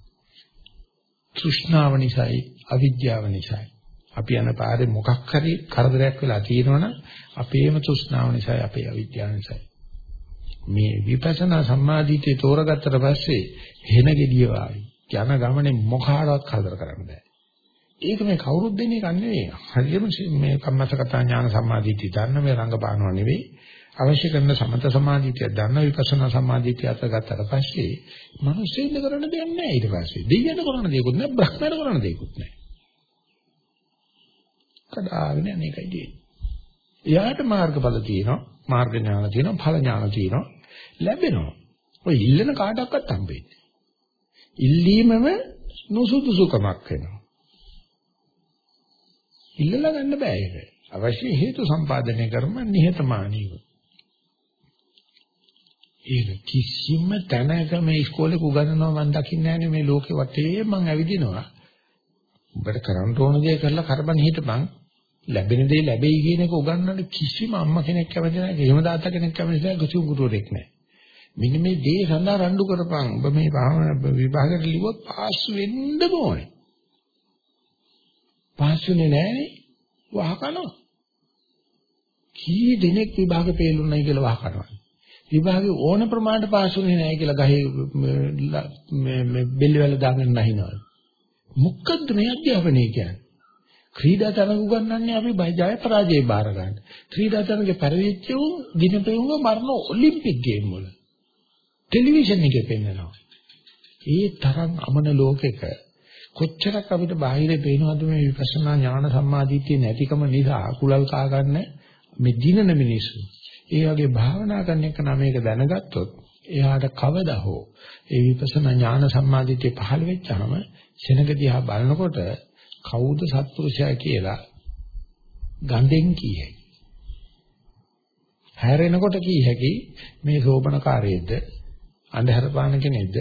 [SPEAKER 1] තෘෂ්ණාව නිසායි අවිද්‍යාව නිසායි. අපි යන පාරේ මොකක් හරි කරදරයක් වෙලා තියෙනවනම් අපේම තෘෂ්ණාව නිසායි අපේ අවිද්‍යාව නිසායි. මේ විපස්සනා සම්මාදිටේ තෝරගත්තට පස්සේ හෙන gediya වායි. යන ගමනේ මොකාරවත් කරදර කරන්න බෑ. ඒක මේ කවුරුත් දෙන්නේ කන්නේ නෙවෙයි. හරියම මේ කම්මසගතා ඥාන සම්මාදිටි දන්න මේ රංගපානව නෙවෙයි. අවශ්‍ය කරන සමත සමාධිය දන්න විපස්සනා සමාධිය අත ගත්තට පස්සේ මිනිස්සුන්ට කරන්න දෙයක් නැහැ ඊට පස්සේ. දෙයියන්ට කරන්න දෙයක්වත් නැහැ, බ්‍රහ්මයට කරන්න දෙයක්වත් නැහැ. කඩාගෙන අනේකයි දෙන්නේ. එයාට මාර්ගඵල තියෙනවා, මාර්ග ඥාන තියෙනවා, ඵල ඥාන තියෙනවා, ලැබෙනවා. ඔය ඉල්ලන කාටවත් හම්බෙන්නේ. ඉල්ලීමම නුසුදුසුකමක් වෙනවා. ඉල්ලලා ගන්න බෑ ඒක. අවශ්‍ය හේතු සම්පාදනය කරම නිහතමානීව. ඒක කිසිම තැනක මේ ඉස්කෝලේ උගන්වනවා මම දකින්නේ නැහැ මේ ලෝකෙ වටේ මම ඇවිදිනවා. උඹට කරන්න ඕන දේ කරලා කරබන් හිටපන්. ලැබෙන දේ ලැබෙයි කියන එක උගන්වන්න කිසිම අම්මා කෙනෙක් කැමති නැහැ. එහෙම තාත්තා කෙනෙක් කැමති නැහැ. කිසි ගුරුවරයෙක් නැහැ. මෙන්න මේ දේ සඳහා රණ්ඩු කරපන්. ඔබ මේ භාවනා විභාගයට ලිව්වොත් පාස් වෙන්න ඕනේ. පාස් වෙන්නේ නැහනේ. වහකනවා. කී දෙනෙක් විභාග පෙළුණයි කියලා වහකනවා. විභාගේ ඕන ප්‍රමාණයට පාස් වුණේ නැහැ කියලා ගහේ මේ මේ බෙල්ලවල දාගෙන නැහිනවා. මොකද්ද මේ අධ්‍යාපනය කියන්නේ? ක්‍රීඩා තරඟ උගන්වන්නේ අපි ජය පරාජය බාර ගන්න. ක්‍රීඩා තරඟේ පරිවිච්ච උන් දිනපෙවුම මරණ ඔලිම්පික් ගේම් වල. ටෙලිවිෂන් එකේ පෙන්නනවා. ඒ තරම් අමන ලෝකෙක කොච්චරක් අපිට බාහිරේ පේනවද මේ විපස්සනා ඥාන සම්මාදිටිය නැතිකම නිසා කුලල් කා ගන්න මේ දිනන මිනිස්සු. ඒ වගේ භාවනා කරන එක නම් මේක දැනගත්තොත් එයාට කවදා හෝ ඒ විපස්සනා ඥාන සම්මාදිටිය පහළ වෙච්චාම සෙනග දිහා බලනකොට කවුද සත්පුරුෂයා කියලා ගඳෙන් කීයයි. හැරෙනකොට කී හැකි මේ සෝබනකාරයේද අන්ධහර පාන කෙනෙක්ද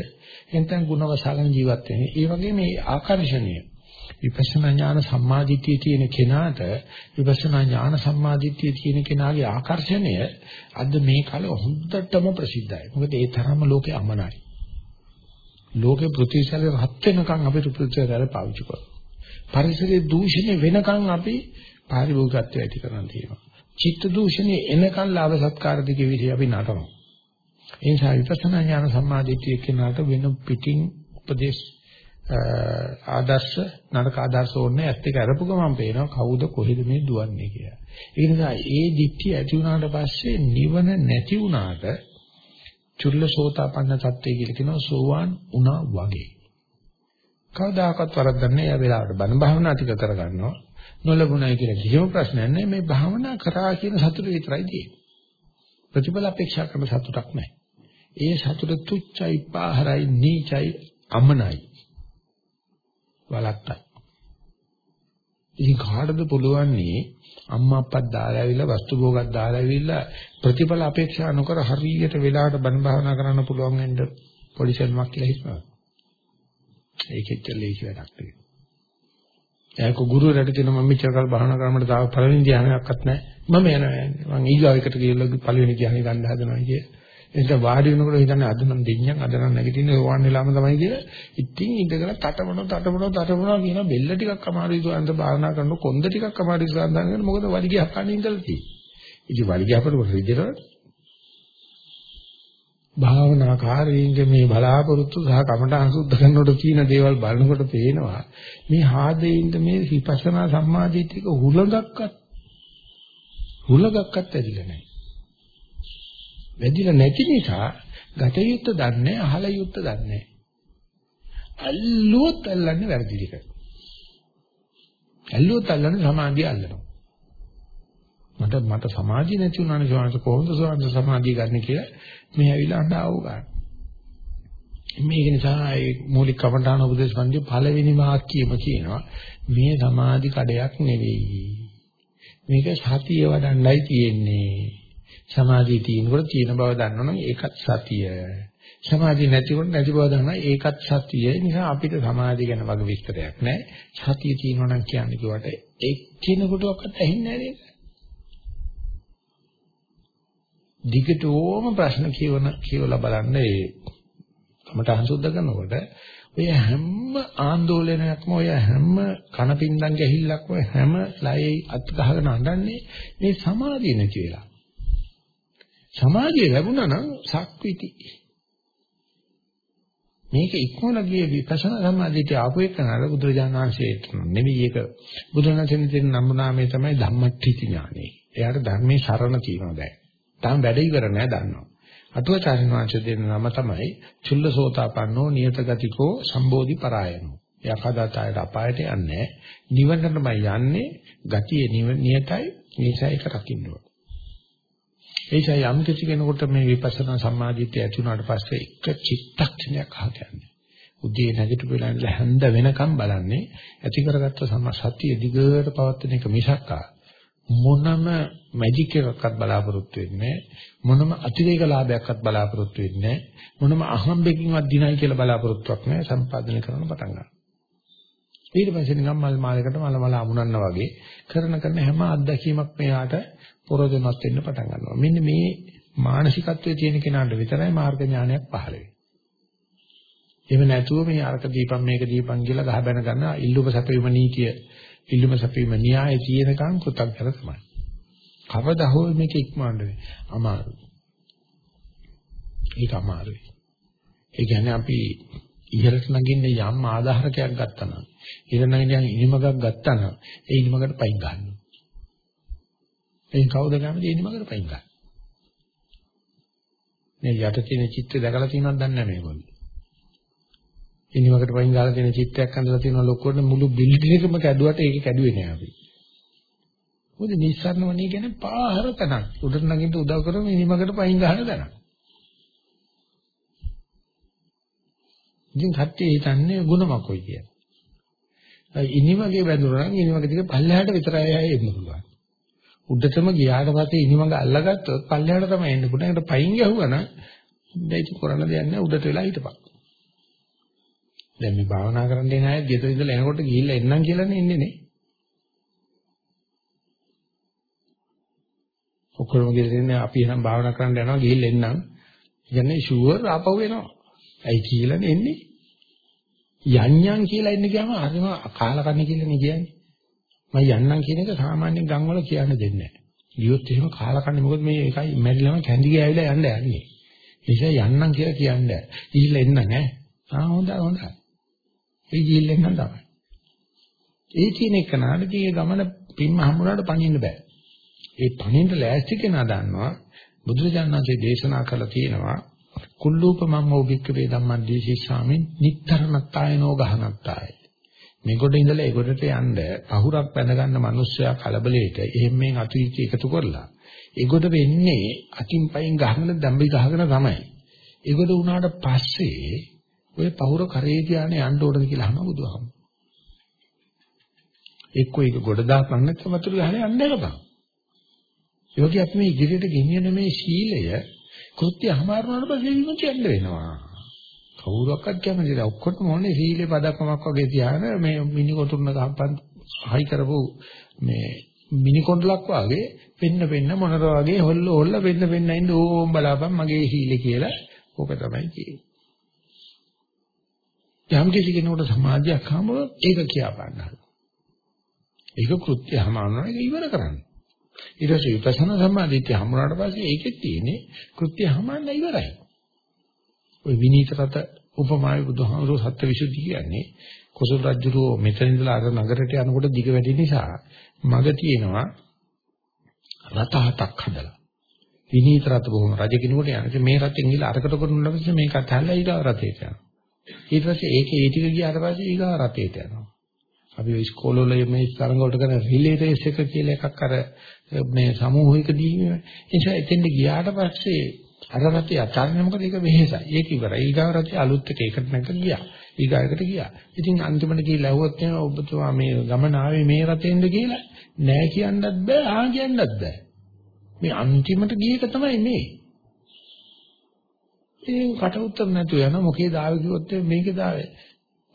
[SPEAKER 1] එතෙන් ಗುಣවසාගෙන ජීවත් වෙන්නේ. ඒ වගේ මේ ආකර්ෂණීය විපස්සනා ඥාන සම්මාදිට්ඨිය තියෙන කෙනාට විපස්සනා ඥාන සම්මාදිට්ඨිය තියෙන කෙනාගේ ආකර්ෂණය අද මේ කාලේ හොඳටම ප්‍රසිද්ධයි. මොකද ඒ තරම්ම ලෝකේ අමනයි. ලෝකේ ප්‍රතිශතය රත් වෙනකන් අපි ප්‍රතිශතය පාවිච්චි කරනවා. පරිසරයේ දූෂණය වෙනකන් අපි පාරිභෝගිකත්වය ඇති කරන් තියෙනවා. චිත්ත දූෂණය එනකන් ලාභ සත්කාර දිගේ විදිහ අපි නටනවා. ඒ නිසා විපස්සනා ඥාන සම්මාදිට්ඨිය කෙනාට වෙන පිටින් උපදේශ ආදර්ශ නරක ආදර්ශ ඕනේ ඇත්ත එක අරපු ගමන් පේනවා කවුද කොහෙද මේ දුවන්නේ කියලා. ඒ නිසා ඒ දික්ටි ඇති වුණාට පස්සේ නිවන නැති වුණාට චුල්ලසෝතාපන්න තත්ත්වය කියලා කියනවා සෝවාන් වුණා වගේ. කවදාකවත් වරද්දන්නේ ඒ වෙලාවට බණ භාවනා ටික කරගන්නවා. නොලබුණයි කියලා කිසිම ප්‍රශ්නයක් නැහැ. මේ භාවනා කරා කියන සතුට විතරයි තියෙන්නේ. ප්‍රතිඵල අපේක්ෂා කරන සතුටක් නැහැ. ඒ සතුට තුච්චයි, පාහරයි, නීචයි, අමනයි. වලක්කයි. ඉතින් කාටද පුළුවන් නේ අම්මා අප්පත් දාලා ඇවිල්ලා වස්තු භෝගයක් දාලා ඇවිල්ලා ප්‍රතිඵල අපේක්ෂා නොකර හරියට වෙලාවට බණ භාවනා කරන්න පුළුවන් වෙන්න පොලිසියල්මක් කියලා හිතනවා. ඒකෙච්ච ලේසි වැඩක් නෙවෙයි. ඒක ගුරුවරයාට කියන මම මෙච්චර කාල භාවනා කරාමට තාම පළවෙනි ධ්‍යානයක්වත් නැහැ. මම යනවා මම ඊගාව එකට ගිහලා පළවෙනි ධ්‍යානෙ ගන්න හදනවා කිය. එතන වාඩි වෙනකොට හිතන්නේ අද නම් දෙඤ්ඤම් අද නම් නැගිටින්නේ ඕවන් වෙලාම තමයි කියලා. ඉතින් ඉඳගෙන තටමන තටමන තටමන කියන බෙල්ල ටිකක් අමාරුයි සුවන්ත භාවනා කරනකොට කොන්ද ටිකක් අමාරුයි සුවන්තන් මොකද වලිගය හපන්න ඉඳලා තියෙන්නේ. ඉතින් වලිගය හපනකොට රිදෙනවා භාවනාකාරීන්ගේ මේ බලාපොරොත්තු සහ කමඨං සුද්ධ කරනකොට තියෙන දේවල් බලනකොට පේනවා මේ හාදේින්ද මේ විපස්සනා සම්මාදිටික හුලඟක්වත් හුලඟක්වත් ඇදිලා නැහැ. වැඩිලා නැති නිසා ගත යුත්ත දන්නේ අහල යුත්ත දන්නේ අල්ලුවත් අල්ලන්නේ වැරදි ටික. අල්ලුවත් අල්ලන්නේ සමාධිය අල්ලනවා. මට මට සමාධිය නැති වුණානේ සෝවාන්ස කොහොමද සෝවාන්ස සමාධිය ගන්න කියලා මේ ඇවිල්ලා අඬාව ගන්න. මේක නිසා ඒ මූලික කමඨාන උපදේශ පන්ති පළවෙනි වාක්‍යයම කියනවා මේ සමාධි කඩයක් නෙවෙයි. මේක සතිය වඩන්නයි තියෙන්නේ. සමාධිය තියෙනකොට තියෙන බව දන්නවනම් ඒකත් සතිය. සමාධිය නැතිකොට නැති බව දන්නවා ඒකත් සතිය. ඒ නිසා අපිට සමාධිය ගැන වගේ විස්තරයක් නැහැ. සතිය තියෙනවා නම් කියන්නේ කිව්වට එක්කිනෙකුටවත් ඇහින්නේ නැහැ නේද? දිගටම ප්‍රශ්න කියවන කියවලා බලන්න ඒ කමටහන් සුද්ධ කරනකොට ඔය හැම ආందోලනයක්ම ඔය හැම කනපින්දම් ගැහිල්ලක්ම හැම ලයේ අත් ගහගෙන අඬන්නේ මේ සමාධිය නැති වෙලා. සමාධිය ලැබුණා නම් සක්විති. මේක ඉක්මවල ගියේ විපස්සනා සමාධියට ආපු එක නර බුදුරජාණන් වහන්සේට නෙවෙයි ඒක බුදුරජාණන් වහන්සේ නම්බු නාමයේ තමයි ධම්මට්ඨිති ඥානෙ. එයාට ධර්මයේ සරණ තියෙනවා දැන්. තාම වැඩ ඉවර නෑ දන්නවා. අටුවාචාර්ය වංශ දෙන නම තමයි චුල්ලසෝතාපන්නෝ නියත ගතිකෝ සම්බෝධි පරායනෝ. එයා කදාතයට අපායට යන්නේ නිවනටමයි යන්නේ ගතිය නියතයි නිසා ඒක රකින්න ඕන. ඒසයි යම් කිසි කෙනෙකුට මේ විපස්සනා සම්මාදිට්ඨිය ඇති වුණාට පස්සේ එක චිත්තක්ෂණයක් අහක යන්නේ. උදේ නැගිටපු වෙලාවේ ඉඳලා හැන්ද වෙනකම් බලන්නේ ඇති කරගත්ත සම්මා සතිය දිගට පවත්වන එක මිසක්කා මොනම මැජික් එකක්වත් බලාපොරොත්තු වෙන්නේ මොනම අතිරේක ලාභයක්වත් බලාපොරොත්තු වෙන්නේ මොනම අහම්බෙකින්වත් දිනයි කියලා බලාපොරොත්තුවක් නැහැ. සම්පාදනය කරන පටන් ගන්නවා. ඊට පස්සේ නිකම් මල් මාලයකට මල මල අමුණන්න වගේ කරන කරන හැම අත්දැකීමක් මෙයාට පොරොදෙමත් වෙන්න පටන් ගන්නවා මෙන්න මේ මානසිකත්වයේ තියෙන කෙනාට විතරයි මාර්ග ඥානයක් පහළ වෙන්නේ එහෙම නැතුව මේ අරක දීපම් මේක දීපම් කියලා ගහ බැන ගන්න ඉල්ලුම සැපීම නීතිය ඉල්ලුම සැපීම න්‍යාය තියෙනකන් කෘතඥ තමයි. කවදා හෝ මේක ඉක්මවන්න අමාරුයි. ඒක අමාරුයි. ඒ කියන්නේ අපි ඉහළට නගින්න යම් ආධාරකයක් ගත්තා නම් ඉහළ නගින්න ඉනිමකක් ගත්තා නම් ඒ ඉනිමකට පයින් ගන්නවා. එයින් කවුද කැමති ඉනිමකට පයින් ගන්න? මේ යට තියෙන චිත්‍රය දැකලා තියෙනවද දන්නේ නැහැ මේගොල්ලෝ. ඉනිමකට වයින් දාලා තියෙන චිත්‍රයක් අඳලා තියෙන ලොකුවට මුළු බිල්ඩින් එකම කැඩුවට ඒක කැඩුවේ නෑ අපි. මොකද නිස්සාරණ වණී කියන්නේ පාහර තනක්. උඩට නගින්න උදව් කරන ඉනිමකට පයින් ගහන තැන. ඉතින් කට්ටිය හිතන්නේ ಗುಣමකෝයි කියලා. ඉනිමගේ බැඳුණා නම් ඉනිමක දිග පල්ලෙහාට විතරයි ආයේ එන්න පුළුවන්. උඩටම ගියාට පස්සේ ඉනිමක අල්ලගත්තොත් පල්ලෙහාට තමයි එන්න පුළුවන්. ඒකට පයින් ගහුවා නම් දෙයිච කරන්න දෙයක් නෑ උඩට වෙලා හිටපන්. දැන් මේ භාවනා කරන්න එන අය ගෙදර ඉඳලා එනකොට ගිහිල්ලා එන්නම් කියලානේ ඉන්නේ නේ. ඔක්කොම ගෙදර ඉන්නේ අපි එහෙනම් භාවනා කරන්න යනවා ගිහිල්ලා එන්නම්. කියන්නේ ෂුවර් ආපහු එනවා. ඇයි කියලානේ එන්නේ. යන්යන් කියලා එන්න ගියාම හරිම කාලකන්ණි කියලානේ කියන්නේ. මම යන්නම් කියන එක සාමාන්‍යයෙන් ගම් වල කියන්න දෙන්නේ නැහැ. ගියොත් එහෙම කාලකන්ණි මොකද මේ එකයි මැරිලාම කැඳි ගෑවිලා යන්න යන්නේ. ඒ නිසා යන්නම් කියලා කියන්නේ. ගිහිල්ලා එන්න නෑ. ආ හොඳයි හොඳයි. ඒ ජීල්ලෙන් නම් තමයි. ඒ කියන එක නාඩගියේ ගමන පින්ම හම්බුනාට පණින්න බෑ. ඒ පණින්න ලෑස්ති කෙනා දන්නවා බුදුරජාණන්සේ දේශනා කළා තියෙනවා කුල්ලූපමම්මෝ භික්ඛවේ ධම්මං දීශිස්සාමින් නිත්තරණත්තායනෝ ගහනත්තාය. මේකට ඉඳලා ඒකට යන්න පහුරක් බැඳ ගන්න මිනිස්සයා කලබලෙට එහෙම මේ අතු ඉති එකතු කරලා ඒකට වෙන්නේ අකින් පයින් ගහගෙන දම්බි ගහගෙන තමයි. ඒකට උනාට පස්සේ ඔය පහුර කරේ තියානේ යන්න ඕනද කියලා අහනවා බුදුහාම. එක්ක ඒක ගොඩ දාපන් නැත්නම් වතුර ගහලා යන්න එපා. ඒ වගේ අපි මේ ඉදිරියට ගෙනියන මේ සීලය කෘත්‍ය හමාරුනාට පස්සේ විමුක්තිය යන්න වෙනවා. කවුරක්වත් කැමති නැහැ. ඔක්කොටම ඕනේ සීලේ පදක්කමක් වගේ තියාගෙන මේ මිනි කොටුන්න ගහපන් හයි කරපු මේ මිනි කොණ්ඩලක් වාගේ පෙන්න පෙන්න මොනර වගේ හොල්ල හොල්ල පෙන්න පෙන්න ඉන්න ඕම් බලාපන් මගේ සීලේ කියලා ඕක තමයි කියන්නේ. යම් කිසි කෙනෙකුට සමාධියක් හම්බුනොත් ඒක කියා ගන්නවා. ඒක කෘත්‍ය හමානවා ඒක ඉවර කරන්න. ඊට පස්සේ විපස්සනා සමාධිය හම්බුනාට පස්සේ ඒකෙත් තියෙන්නේ කෘත්‍ය හමාන්න ඉවරයි. ওই විනීත රත උපමාවේ බුදුහාමුදුරුවෝ සත්‍යවිසුද්ධි කියන්නේ කුසල රජුරෝ මෙතන ඉඳලා අර නගරයට යනකොට දිග වැඩි නිසා මග තියෙනවා රත හතක් හදලා. විනීත රත බොහොම රජ කෙනෙකුට යන්නේ මේ රතෙන් ගිහලා අරකට කරනුන පස්සේ මේකත් හැල්ලා ඊගා රතේට යනවා. ඊට පස්සේ ඒකේ ඒ ටික ගියාට පස්සේ ඊගා රතේට යනවා. අපි ඔය ඉස්කෝලවල මේ තරඟ වලට කරන රිලේ රේස් එක කියලා එකක් අර මේ සමූහික දීම. ඒ නිසා එතෙන්ට ගියාට පස්සේ අර රටේ අචාර්ය මොකද ඒක වෙහෙසයි. ඒක ඉවරයි. ඊගාව රටේ අලුත් එක එකට නැක ගියා. ඊගායකට ගියා. ඉතින් අන්තිමට ගිහිල්ලා ඇහුවොත් එනවා ඔබතුමා මේ ගමන ආවේ මේ රටෙන්ද කියලා නෑ කියන්නත් බෑ ආ කියන්නත් බෑ. මේ අන්තිමට ගිය එක තමයි මේ. ඉතින් කට උත්තර නැතුව යන මොකේද ආවේ කිව්වොත් මේකේ දාවේ.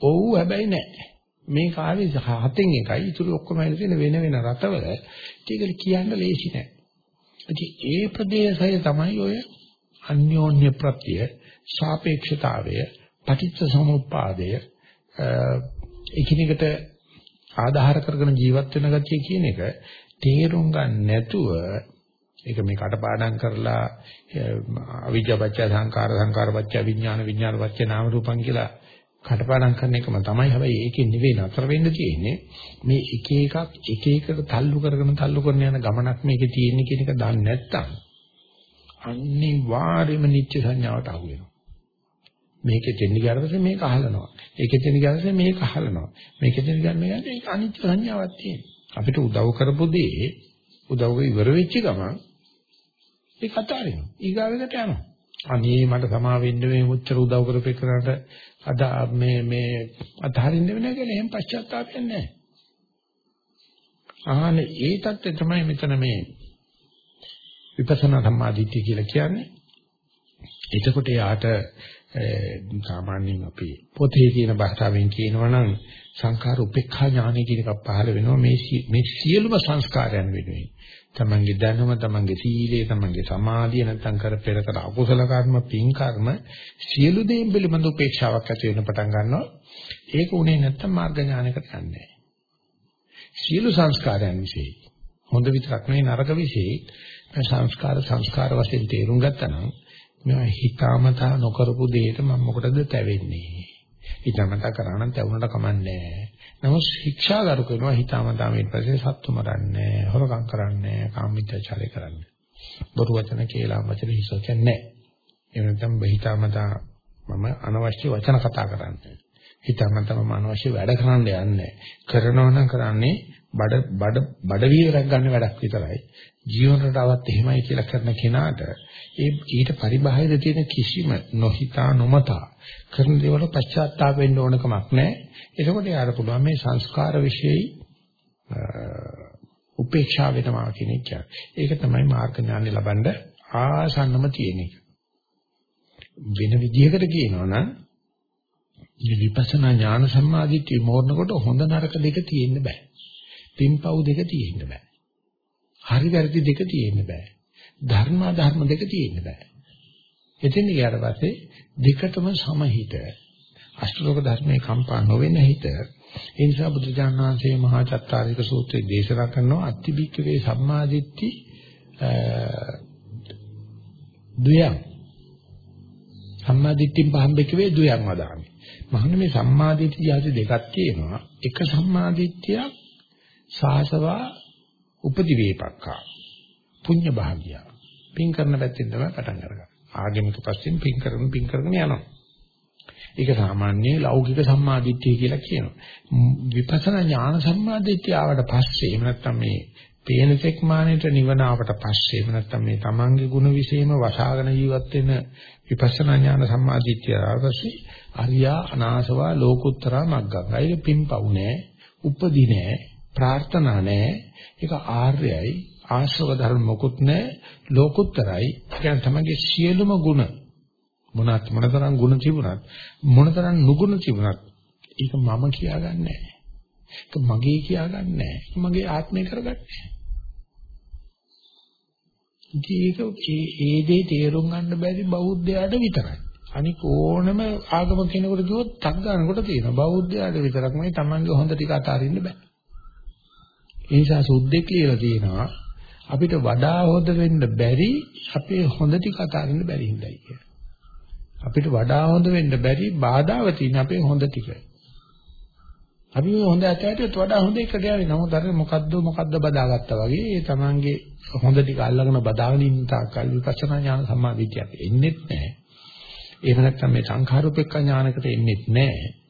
[SPEAKER 1] ඔව් හැබැයි නෑ. මේ කාලේ හතෙන් එකයි ඉතුරු ඔක්කොම ඇවිල්ලා වෙන වෙන රටවල ඒක කියන්න ලේසි නෑ. ඉතින් ඒ ප්‍රදේශය තමයි ඔය අන්‍යෝන්‍ය ප්‍රත්‍ය සාපේක්ෂතාවය පටිච්ච සමුප්පාදය එකිනෙකට ආධාර කරගෙන ජීවත් වෙන ගතිය කියන එක තේරුම් ගන්න නැතුව ඒක මේ කටපාඩම් කරලා අවිජ්ජාපච්චය සංකාර සංකාරපච්චය විඥාන විඥානපච්චය නාම රූපං කියලා කටපාඩම් කරන එකම තමයි හැබැයි ඒකේ නෙවෙයි නතර වෙන්න තියෙන්නේ මේ එක එකක් එක එකට තල්ලු කරගෙන තල්ලු කරන යන ගමනක් මේකේ තියෙන්නේ කියන එක දන්නේ නැත්නම් අනිවාර්යයෙන්ම නිත්‍ය සංඥාවට අහු වෙනවා. මේකෙ දෙන්න ගියාට පස්සේ මේක අහලනවා. ඒකෙ දෙන්න ගියාට පස්සේ මේක අහලනවා. මේකෙ දෙන්න ගියාම මේක ඒක අනිත්‍ය සංඥාවක් තියෙනවා. අපිට උදව් කරපු දේ උදව් ඉවර වෙච්ච ගමන් ඒක අතාරිනවා. ඊගාවෙකට යනවා. අනේ මට සමා වෙන්න මේ මුච්චර උදව් කරපේ කරාට අද මේ මේ අතහරින්න වෙන්නේ කියලා එහෙම පශ්චාත්තාපයක් නැහැ. ආනේ ඒ தත්ත්වය තමයි මෙතන මේ විපස්සනා සම්මාදිට්ඨිය කියලා කියන්නේ. එතකොට යාට සාමාන්‍යයෙන් අපි පොතේ තියෙන භාෂාවෙන් කියනවා නම් සංඛාර උපේක්ඛා ඥානය කියන එකක් පහළ වෙනවා මේ මේ සියලුම සංස්කාරයන් වෙනුවෙන්. තමන්ගේ දැනුම, තමන්ගේ සීලය, තමන්ගේ සමාධිය නැත්නම් කර පෙර කර අකුසල කර්ම, පින් කර්ම සියලු දේන් පිළිබඳ උපේක්ෂාවක් ඇති වෙන පටන් ගන්නවා. ඒක උනේ නැත්නම් මාර්ග ඥානයකට යන්නේ සියලු සංස්කාරයන් વિશે හොඳ විතරක් නෙවෙයි නරක વિશે සංස්කාර සංස්කාර වශයෙන් තේරුම් ගත්තා නම් මම හිතාමතා නොකරපු දෙයට මම මොකටද තැවෙන්නේ හිතාමතා කරා නම් තැවුනට කමන්නේ නමුත් ශික්ෂාගරු කරනවා හිතාමතා ඊට පස්සේ සත්තු මරන්නේ හොරකම් කරන්නේ කාමීත්‍යචාරය කරන්නේ බොරු වචන කියලා වචන හිසෝ කියන්නේ එහෙම නැත්නම් හිතාමතා මම අනවශ්‍ය වචන කතා කරන්නේ හිතාමතා මම අනවශ්‍ය වැඩ කරන්න යන්නේ කරනවා නම් කරන්නේ බඩ බඩ බඩ වීරයක් ගන්න වැඩක් විතරයි. ජීවන රටාවත් එහෙමයි කියලා කරන කෙනාට ඒ ඊට පරිබාහිර තියෙන කිසිම නොහිතා නොමතා කරන දේවල් පශ්චාත්තාප වෙන්න ඕන කමක් නැහැ. එතකොට යාර පුළුවන් මේ සංස්කාර વિશેයි උපේක්ෂා වෙනවා කියන එක. ඒක තමයි මාර්ග ඥානෙ ලබන්න ආසන්නම තියෙන එක. වෙන විදිහකට කියනවා නම් විපස්සනා ඥාන සම්මාදිට්ඨිය මෝරනකොට හොඳ නරක දෙක තියෙන්න බෑ. පින්පව් දෙක තියෙන්න බෑ. හරි වැරදි දෙක තියෙන්න බෑ. ධර්ම අධර්ම දෙක තියෙන්න බෑ. එතෙන් ගියාට පස්සේ දෙකටම සමහිත අෂ්ටලෝක ධර්මයේ කම්පා නොවෙන හිත ඒ නිසා බුදුජානක වහන්සේ මහා චත්තාරික සූත්‍රයේ දේශනා කරනවා අත්තිබික්කවේ සම්මාදිට්ඨි දුයං සම්මාදිට්ඨින් පහම්බෙකවේ දුයං වදාමි. මහන්නේ මේ සම්මාදිට්ඨිය යටි දෙකක් තියෙනවා. එක සම්මාදිට්ඨියක් සාසවා උපදි වේපක්ඛා පුඤ්ඤ භාග්‍ය පින් කරන පැත්තෙන් තමයි පටන් අරගන්නේ ආගමික පස්සෙන් පින් කරන පින් කරගෙන යනවා ඒක සාමාන්‍ය ලෞකික සම්මාදිට්ඨිය කියලා කියනවා විපස්සනා ඥාන සම්මාදිට්ඨිය ආවට පස්සේ එහෙම නැත්නම් මේ පේන තෙක් මානෙට නිවන ආවට පස්සේ එහෙම නැත්නම් මේ තමන්ගේ ಗುಣ විශේෂම වශාගෙන ජීවත් වෙන විපස්සනා ඥාන සම්මාදිට්ඨිය ආවස්සේ අරියා අනාසවා ලෝකුත්තරා මග්ගං. ඒක පින්පව් නෑ, උපදි නෑ, ප්‍රාර්ථනා නැහැ. ඒක ආර්යයි. ආශ්‍රව ධර්ම මොකුත් නැහැ ලෝකුත්තරයි. කියන්නේ තමගේ සියලුම ගුණ මොනක් මොනතරම් ගුණ තිබුණත් මොනතරම් නුගුණ තිබුණත් ඒක මම කියාගන්නේ නැහැ. ඒක මගේ කියාගන්නේ නැහැ. මගේ ආත්මය කරගන්නේ ඒක ඒ දේ තේරුම් ගන්න බැරි බෞද්ධයාට විතරයි. අනික ඕනම ආගම කෙනෙකුට කිව්වොත් තක් ගන්නකොට තියෙනවා. බෞද්ධයාට විතරක් මේ Tamange හොඳ ටික අතාරින්න බෑ. ඒ නිසා සුද්දෙක් කියලා තියෙනවා අපිට වඩා හොඳ වෙන්න බැරි අපේ හොඳ ටික අතාරින්න බැරි හින්දායි කියලා. අපිට වඩා හොඳ වෙන්න බැරි බාධාව තියෙන අපේ හොඳ ටික. අපි මේ හොඳ ඇතයට වඩා හොඳ එක ගෑවේ. නමුත් අර මොකද්ද මොකද්ද බදාගත්තා වගේ ඒ Tamange හොඳ ටික අල්ලගෙන බදාගෙන ඉන්න තාක්කල් විපස්සනා ඥාන සම්මාදිටියක් එන්නේ නැහැ. එහෙම නැත්නම් මේ සංඛාරූපේක්ඛ ඥානකට එන්නේ නැහැ.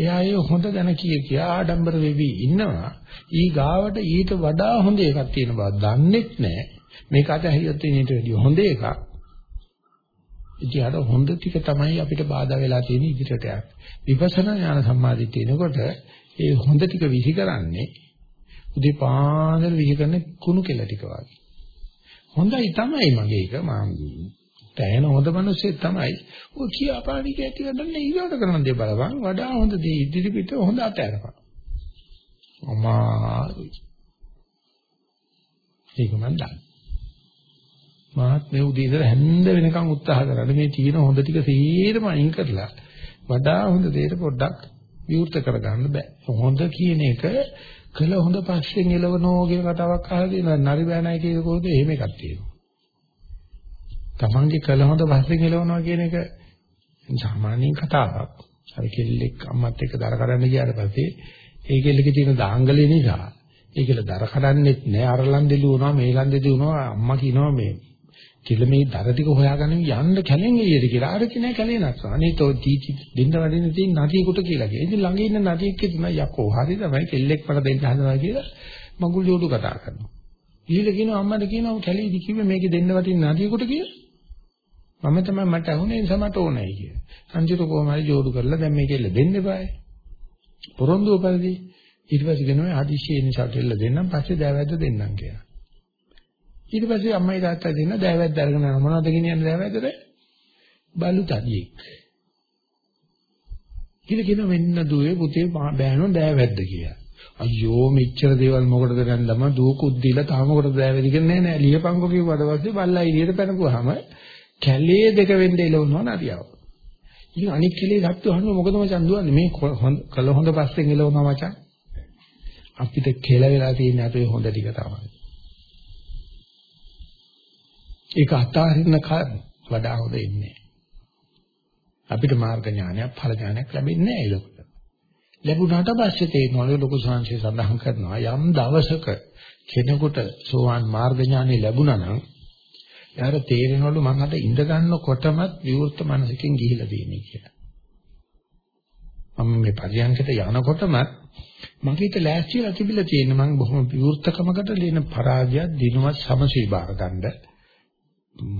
[SPEAKER 1] එයා ඒ හොඳ ගැන කිය කියා ආඩම්බර වෙවි ඉන්නවා. ඊ ගාවට ඊට වඩා හොඳ එකක් තියෙන බව දන්නෙත් නැහැ. මේක අතහැරියොත් ඊට වැඩිය හොඳ එකක්. ඉතින් අර හොඳ ටික තමයි අපිට බාධා වෙලා තියෙන ඉදිරියට යන්න. විපස්සනා ඥාන සම්මාදිට්ඨිය එනකොට ඒ හොඳ ටික විහි කරන්නේ උදේ පාන්දර විහි කරන කුණු කෙල ටික වගේ. හොඳයි තමයි මගේ එක මම තැහෙන හොඳ මිනිස්සෙක් තමයි. ඔය කියාපාණි කැටි ගන්න ඊගොඩ කරන දේ බලපන් වඩා හොඳ දේ ඉදිරි පිට හොඳ අතහැරපන්. අමාරුයි. ඒක මන් දන්නවා. මාත් මේ උදේ ඉඳලා හැන්ද වෙනකන් උත්සාහ කරන්නේ මේ තියෙන හොඳ ටික සීරම අයින් කරලා වඩා හොඳ දෙයට පොඩ්ඩක් විවෘත කරගන්න බෑ. හොඳ කියන එක කළ හොඳ පස්සෙන් එලවනෝ කියන කතාවක් අහලා තියෙනවා. නරි බෑනයි කියන කොහොමද එහෙම එකක් තියෙනවා. තමන්ගේ කළ හොඳ පස්සෙන් එලවනවා කියන එක සාමාන්‍යයෙන් කතාවක්. අර කෙල්ලෙක් අම්මත් එක්ක දර කඩන්න ගියාට පස්සේ ඒ කෙල්ලගේ තියෙන දාංගලේ නිසා ඒ කෙල්ල දර කඩන්නෙත් නෑ අරලන් දෙලු වුණා මේලන් දෙදු වුණා අම්මා කියනවා මේ කියලා මේ දර ටික හොයාගෙන යන්න කැලෙන් එළියට කියලා. ආර කිනේ කැලේ නැත්නම්. අනේ තෝ තීටි දෙන්න වදින තියෙන නදියෙකුට කියලා කිය. ඉතින් ළඟ ඉන්න නදියෙක් කියනවා යකෝ හරි තමයි කෙල්ලෙක් මට දෙන්න හදනවා කියලා මඟුල් ජෝඩු කතා කරනවා. ඊළ කියනවා අම්මට කියනවා කැලේදි කිව්වේ මේකේ දෙන්න වදින නදියෙකුට කියලා. මම තමයි මට අහුනේ ඒ නිසා මට ඕනයි කියලා. සංජිත කොහමයි ජෝඩු කරලා දැන් මේ කෙල්ල දෙන්න එපායි. පොරොන්දු උපරිදි ඊට පස්සේ කියනවා හදිස්සියේ නිසා කෙල්ල දෙන්නම් පස්සේ දෑවැද්ද දෙන්නම් කියලා. ඊට පස්සේ අම්මයි තාත්තයි දෙන්න දෑවැද්ද අරගෙන යනවා. මොනවද ගෙනියන්නේ දෑවැද්දට? බලු තඩියෙක්. කියලා කියන මෙන්න දුවේ පුතේ බෑනෝ දෑවැද්ද කියලා. අයියෝ මෙච්චර දේවල් මොකටද ගන්නම දුවකුත් දීලා තාම මොකටද දෑවැදි කියන්නේ නෑ ලියපංකෝ කිව්වට පස්සේ බල්ලා එළියට පැනපුවාම කැලේ දෙක වෙන්න එලවනවා නරියව. ඉතින් අනික් කැලේ සත්තු අහනවා මොකද මචං දුවන්නේ මේ කළ හොඳ පස්සෙන් එලවනවා මචං. අපිට කෙල වෙලා තියෙන අපේ හොඳ ටික තමයි. ඒක අතාරින්න වඩා හොඳ ඉන්නේ. අපිට මාර්ග ඥානයක් ඵල ඥානයක් ලැබෙන්නේ නැහැ ඒකට. ලැබුණාට පස්සේ තේරෙනවලු ලොකු සංහසේ සඳහන් කරනවා යම් දවසක කෙනෙකුට සෝවාන් මාර්ග ඥානෙ ලැබුණා නම් එයාට තේරෙනවලු මම අද ඉඳ ගන්නකොටමත් විවෘත මනසකින් ගිහිලා තියෙන්නේ කියලා. මම මේ පරියන්කට යනකොටමත් මගේට ලෑස්තිලා තිබිලා තියෙන මම බොහොම විවෘතකමකට ලියන පරාජය දිනුවත් සමසී බාර ගන්න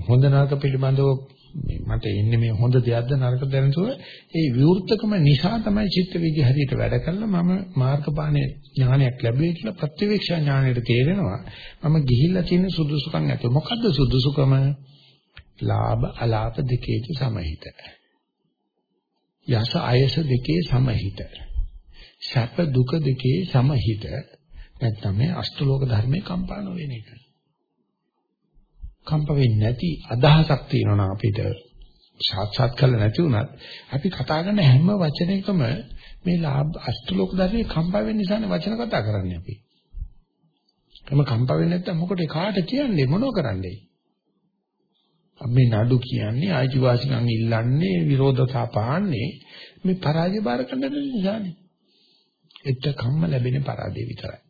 [SPEAKER 1] හොඳ නරක පිළිබඳව මට එන්නේ මේ හොඳ දෙයක්ද නරක දැනසුව ඒ විවෘතකම නිසා තමයි චිත්ත විදි හරියට වැඩ කළා මම මාර්ගපාණේ ඥානයක් ලැබුවේ කියලා ප්‍රතිවේක්ෂා ඥාණයට තේරෙනවා. මම ගිහිල්ලා තියෙන සුදුසුකම් නැතුව මොකද්ද සුදුසුකම? ලාභ අලාභ දෙකේට සමහිත. යස අයස දෙකේ සමහිත. සැප දුක දෙකේ සමහිත. නැත්නම් මේ අෂ්ටලෝක ධර්මේ කම්පා නොවන එක. කම්ප වෙන්නේ නැති අදහසක් තියෙනවා අපිට සාක්ෂාත් කරලා නැති වුණත් අපි කතා කරන හැම වචනයකම මේ ලාභ අෂ්ටලෝක ධර්මයේ කම්ප වෙන්න නිසානේ වචන කතා කරන්නේ අපි. එම කම්ප වෙන්නේ නැත්නම් මොකටද කාට කියන්නේ මොනව කරන්නේ? අපි නඩු කියන්නේ ආජීවාසිකම් ඉල්ලන්නේ විරෝධතා පාන්නේ මේ පරාජය බාර ගන්න නිසානේ. එත්ත කම්ම ලැබෙන පරාදේ විතරයි.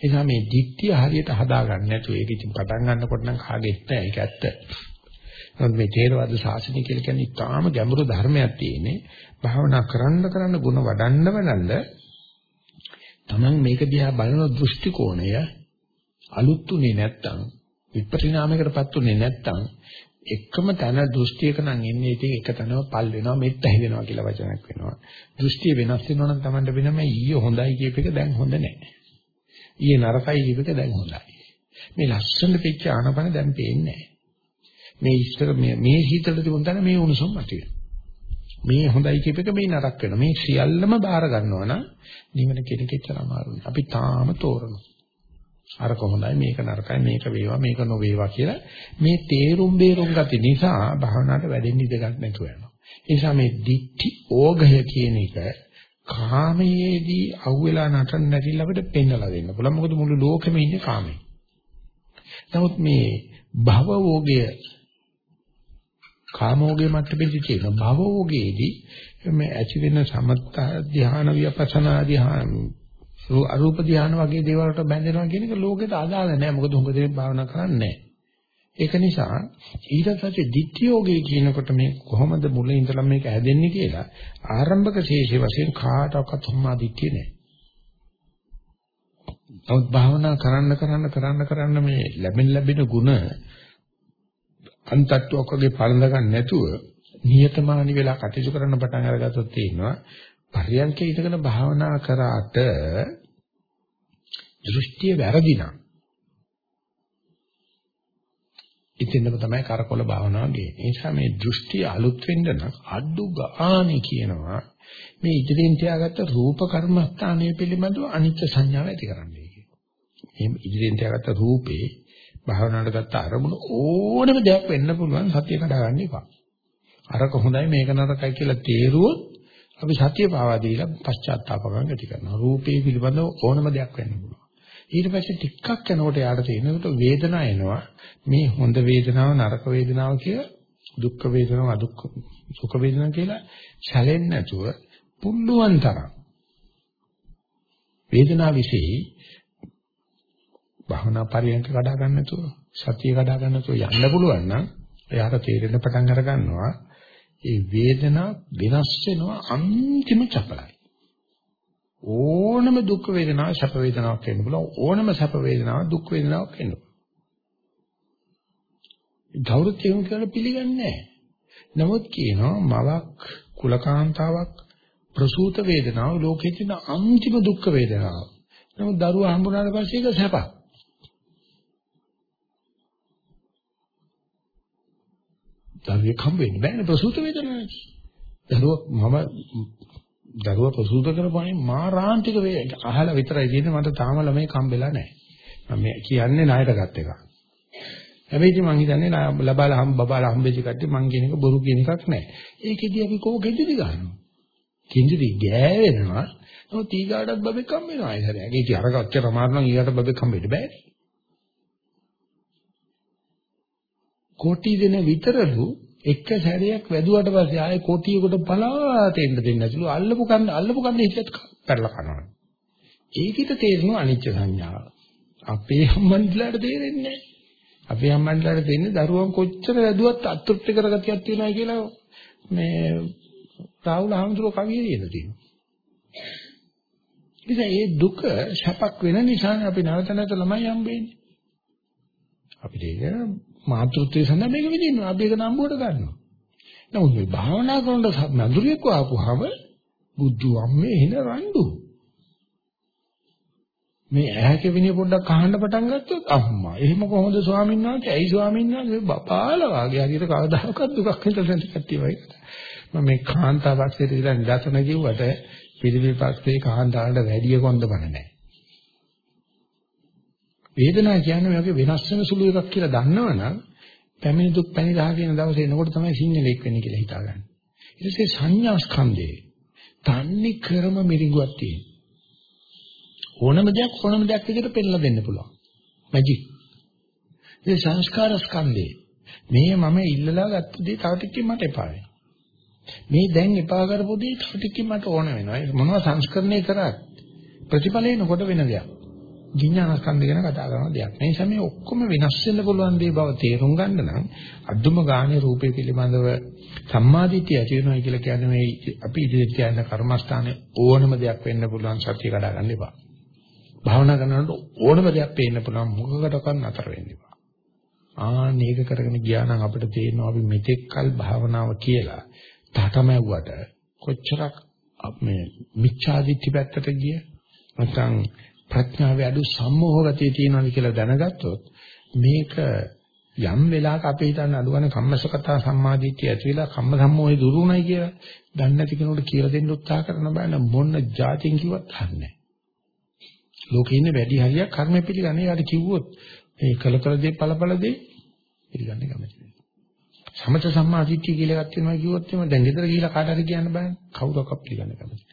[SPEAKER 1] නිසා මේ ධිට්ඨිය හරියට හදාගන්න නැතුව ඒක ඉතින් පටන් ගන්නකොට නම් කාගෙත් නෑ ඒක ඇත්ත. නමුත් මේ තේරවාද ශාසනය කියලා කියන්නේ ඉතාම ගැඹුරු ධර්මයක් තියෙන්නේ. භාවනා කරන්න කරන්න ಗುಣ වඩන්න වඩන්න Taman මේක දිහා බලන දෘෂ්ටි කෝණය අලුත් උනේ නැත්තම් විපරිණාමයකටපත් උනේ නැත්තම් එකම තන දෘෂ්ටියක නම් ඉන්නේ ඉතින් එක තැනම පල් වෙනවා මෙත් ඇහිවෙනවා කියලා වචනයක් වෙනවා. දෘෂ්ටිය වෙනස් වෙනවා නම් Tamanට වෙනම ඊයේ හොඳයි කියප එක දැන් හොඳ නැහැ. ඊයේ නරකයි කියපේක දැන් හොඳයි. මේ ලස්සන පිච්ච ආනපන දැන් පේන්නේ නැහැ. මේ ඉස්සර මේ මේ හිතල තිබුණ තැන මේ උණුසුම් මතුවේ. මේ හොඳයි කියපේක මේ නරක වෙනවා. මේ සියල්ලම බාර ගන්නවා නම් නිවන කෙනෙක්ට අමාරුයි. අපි තාම තෝරනවා. අරක හොඳයි මේක නරකයි මේක වේවා මේක නොවේවා කියලා මේ තේරුම් බේරුම් ගති නිසා භාවනාවට වැඩෙන්න ඉඩ ගන්න නැතුව යනවා. ඒ නිසා මේ දික්ටි ඕගය කියන එක කාමයේදී අහුවෙලා නටන්න නැතිල අපිට පෙන්නලා දෙන්න පුළුවන්. මොකද මුළු ලෝකෙම ඉන්නේ කාමයේ. නමුත් මේ භවෝගය කාමෝගේ මට්ටමේදී තියෙන භවෝගයේදී මේ ඇති වෙන සමත්ත ධ්‍යාන විපස්සනා ධ්‍යාන අරූප ධ්‍යාන වගේ දේවල් වලට බැඳෙනවා කියන එක ලෝකෙට අදාළ නැහැ. මොකද හුඟ දෙනෙක් භාවනා කරන්නේ නැහැ. ඒක නිසා ඊට පස්සේ ditthiyෝගේ කියනකොට මේ කොහොමද මුල ඉඳලා මේක හැදෙන්නේ කියලා ආරම්භක ශේෂය වශයෙන් කාටවත් සම්මා දිට්ඨිය නැහැ. නමුත් භාවනා කරන්න කරන්න කරන්න කරන්න මේ ලැබෙන ලැබෙන ಗುಣ අන්තත්වයක් වගේ පළඳ ගන්න නැතුව නියතමානි වෙලා කටයුතු කරන්න පටන් අරගත්තොත් තියෙනවා පරියන්කේ ඉඳගෙන භාවනා කරාට දෘෂ්ටිය වැරදිනම් ඉතින්ම තමයි කරකොල භාවනාව ගේන්නේ. ඒ නිසා මේ දෘෂ්ටි අලුත් වෙන්න නම් අඩු ගානේ කියනවා මේ ඉදිරියෙන් තියාගත්ත රූප කර්මස්ථානය පිළිබඳව අනිත්‍ය සංඥාව ඇති කරන්නයි කියන්නේ. මේ ඉදිරියෙන් තියාගත්ත රූපේ භාවනාවට ගත්ත අරමුණ ඕනම දෙයක් වෙන්න පුළුවන් සතිය කඩා ගන්න එපා. අරක හොඳයි මේක නරකයි කියලා තේරුවොත් අපි සතිය පාවා දීලා පශ්චාත්තාපකම් ඇති කරනවා. රූපේ පිළිබඳව ඕනම දෙයක් වෙන්න පුළුවන්. ඊට පස්සේ ටිකක් යනකොට යාට තේරෙනකොට වේදනාව එනවා. මේ හොඳ වේදනාව නරක වේදනාව කියලා දුක්ඛ වේදනාව අදුක්ඛ සුඛ වේදනාව කියලා සැලෙන්නේ නැතුව පුල්ලුවන් තරම්. වේදනාව વિશે භවනා පරියන්ක කඩා ගන්න නැතුව සතිය කඩා ගන්න නැතුව යන්න පුළුවන් නම් එයාට තේරෙන්න පටන් අර ගන්නවා. ඒ වේදනාව වෙනස් වෙනවා අන්තිම චපලයි. ඕනම දුක් වේදනාවක් සැප වේදනාවක් වෙන්න පුළුවන්. ඕනම සැප වේදනාවක් දුක් වේදනාවක් වෙන්න පුළුවන්. ගෞරවයෙන් කියලා පිළිගන්නේ නැහැ. නමුත් කියනවා මවක් කුලකාන්තාවක් ප්‍රසූත වේදනාව ලෝකයේ තියෙන අන්තිම දුක් වේදනාව. නමුත් දරුවා හම්බුනාට පස්සේ ඒක සැපක්. දරුවෙක් හම්බ වෙන්න බෑනේ ප්‍රසූත වේදනාවක් දරුවා මම දරුවා ප්‍රසූත කරපුවානේ මාරාන්තික වේ අහලා විතරයි තියෙන්නේ මට තාම ළමයි කම්බෙලා නැහැ. මම කියන්නේ ණයට ගත් එක. හැබැයි ඉතින් මං හිතන්නේ ලබාලා හම් බබාලා හම්බෙච්ච කට්ටිය මං කියන එක බොරු කියන එකක් නැහැ. ඒකෙදි අපි කෝ ගෙදිදි ගන්නවා. කිඳිදි ගෑවෙනවා. නමුත් ඊගාටත් බබෙක් හම්බ වෙනවා. ඒ හැරේ. ඒක ඉතින් අරක ඔච්චර අමාරු නම් ඊගාට බබෙක් හම්බෙන්න බෑනේ. කොටි දෙන විතරලු එක සැරයක් වැදුවට පස්සේ ආයේ කොටියකට පලාත එන්න දෙන්නේ නැතිලු අල්ලපු කන්න අල්ලපු කන්න හිතත් පැරලා කනවා. ඒකිට තේරෙනවා අනිච්ච සංඥාව. අපේ අම්මන්ලාට තේරෙන්නේ නැහැ. අපේ අම්මන්ලාට දෙන්නේ දරුවන් කොච්චර වැදුවත් අතෘප්ති කරගතියක් තියනවා කියලා මේ රාහුල හාමුදුරුවෝ කවිය කියලා තියෙනවා. ඉතින් මේ දුක සැපක් වෙන නිසා අපි නැවත නැවත ළමයි හම්බෙන්නේ. අපිට ඒක මාතෘත්වයේ සඳහා මේක විදිනවා. අපි ඒක නම්බුවට ගන්නවා. නමුත් මේ භාවනා කරනකොට නඳුරියක් ආපුවාම බුද්ධ අම්මේ එන රණ්ඩු. මේ ඇහැක විනය පොඩ්ඩක් අහන්න පටන් ගත්තොත් අම්මා එහෙම කොහොමද ස්වාමීන් වහන්සේ ඇයි ස්වාමීන් වහන්සේ බපාලා වාගේ හරියට කවදාකවත් දුකක් හිතලා නැති කට්ටිය වගේ මම මේ කාන්තාවක්සේ ඉඳලා නිදර්ශන කිව්වට පිළිවිපස්සේ කාන්තාවන්ට වැඩි කොන්ද බන නැහැ වේදනාව කියන්නේ මේ වගේ වෙනස් වෙන සුළු එකක් කියලා දන්නවනම් පැමිණි දුක් පැණි දහ කියන දවසේ එනකොට තමයි සිංහලෙක් වෙන්නේ කියලා හිතාගන්න. ඊට පස්සේ සංඥා ස්කන්ධේ තන්නේ ක්‍රම මිරිඟුවක් තියෙන. ඕනම දෙයක් ඕනම දෙයක් විදිහට පෙන්නලා දෙන්න පුළුවන්. මැජික්. ඒ සංස්කාර ස්කන්ධේ මේ මම ඉල්ලලා ගත්ත දේ තව ටිකකින් මට එපා වෙනවා. මේ දැන් එපා කරපු දේ තව ටිකකින් මට ඕන වෙනවා. මොනවා සංස්කරණය කරත් ප්‍රතිඵලේ නොකොට වෙන දෙයක්. විඥාන ස්කන්ධ ගැන කතා කරන දෙයක්. මේ නිසා මේ ඔක්කොම වෙනස් වෙන්න පුළුවන් දේ බව තේරුම් ගන්න නම් අදුම ගානේ රූපේ පිළිබඳව සම්මාදිටිය ඇති වෙනවා කියලා කියන්නේ මේ අපි ඉදිරියට යන කර්මස්ථානයේ ඕනම දෙයක් වෙන්න පුළුවන් සත්‍ය කඩා ගන්න එපා. භාවනා කරනකොට ඕනම දෙයක් පේන්න පුළුවන් මොකකටවත් නතර වෙන්න එපා. ආ මේක කරගෙන ගියා නම් අපිට තේරෙනවා අපි මෙතෙක්කල් භාවනාව කියලා තාතමැව්වට කොච්චරක් මේ මිච්ඡාදිත්‍ය පැත්තට ගිය නැත්නම් ප්‍රඥාවේ අඩු සම්මෝහ ගතිය තියෙනවාද කියලා දැනගත්තොත් මේක යම් වෙලාවක අපේ හිතන්න අඩුවන කම්මසකතා සම්මාදිට්ඨිය ඇති වෙලා කම්ම සම්මෝහේ දුරුුණයි කියලා දන්නේ නැති කෙනෙකුට කියලා දෙන්න උත්සාහ කරන බෑන මොන જાතින් කිව්වත් හරිනේ. ලෝකේ ඉන්න වැඩි හරියක් කර්ම පිළිගන්නේ යාට කිව්වොත් මේ කළ කළ දේ ඵලඵල දේ පිළිගන්නේ කැමති නෑ. සමත සම්මාදිට්ඨිය කියලා එකක් තියෙනවා කිව්වොත් එimhe දැන් ගෙදර ගිහිලා කාට හරි කියන්න බෑනේ. කවුරක්වත් පිළිගන්නේ කැමති නෑ.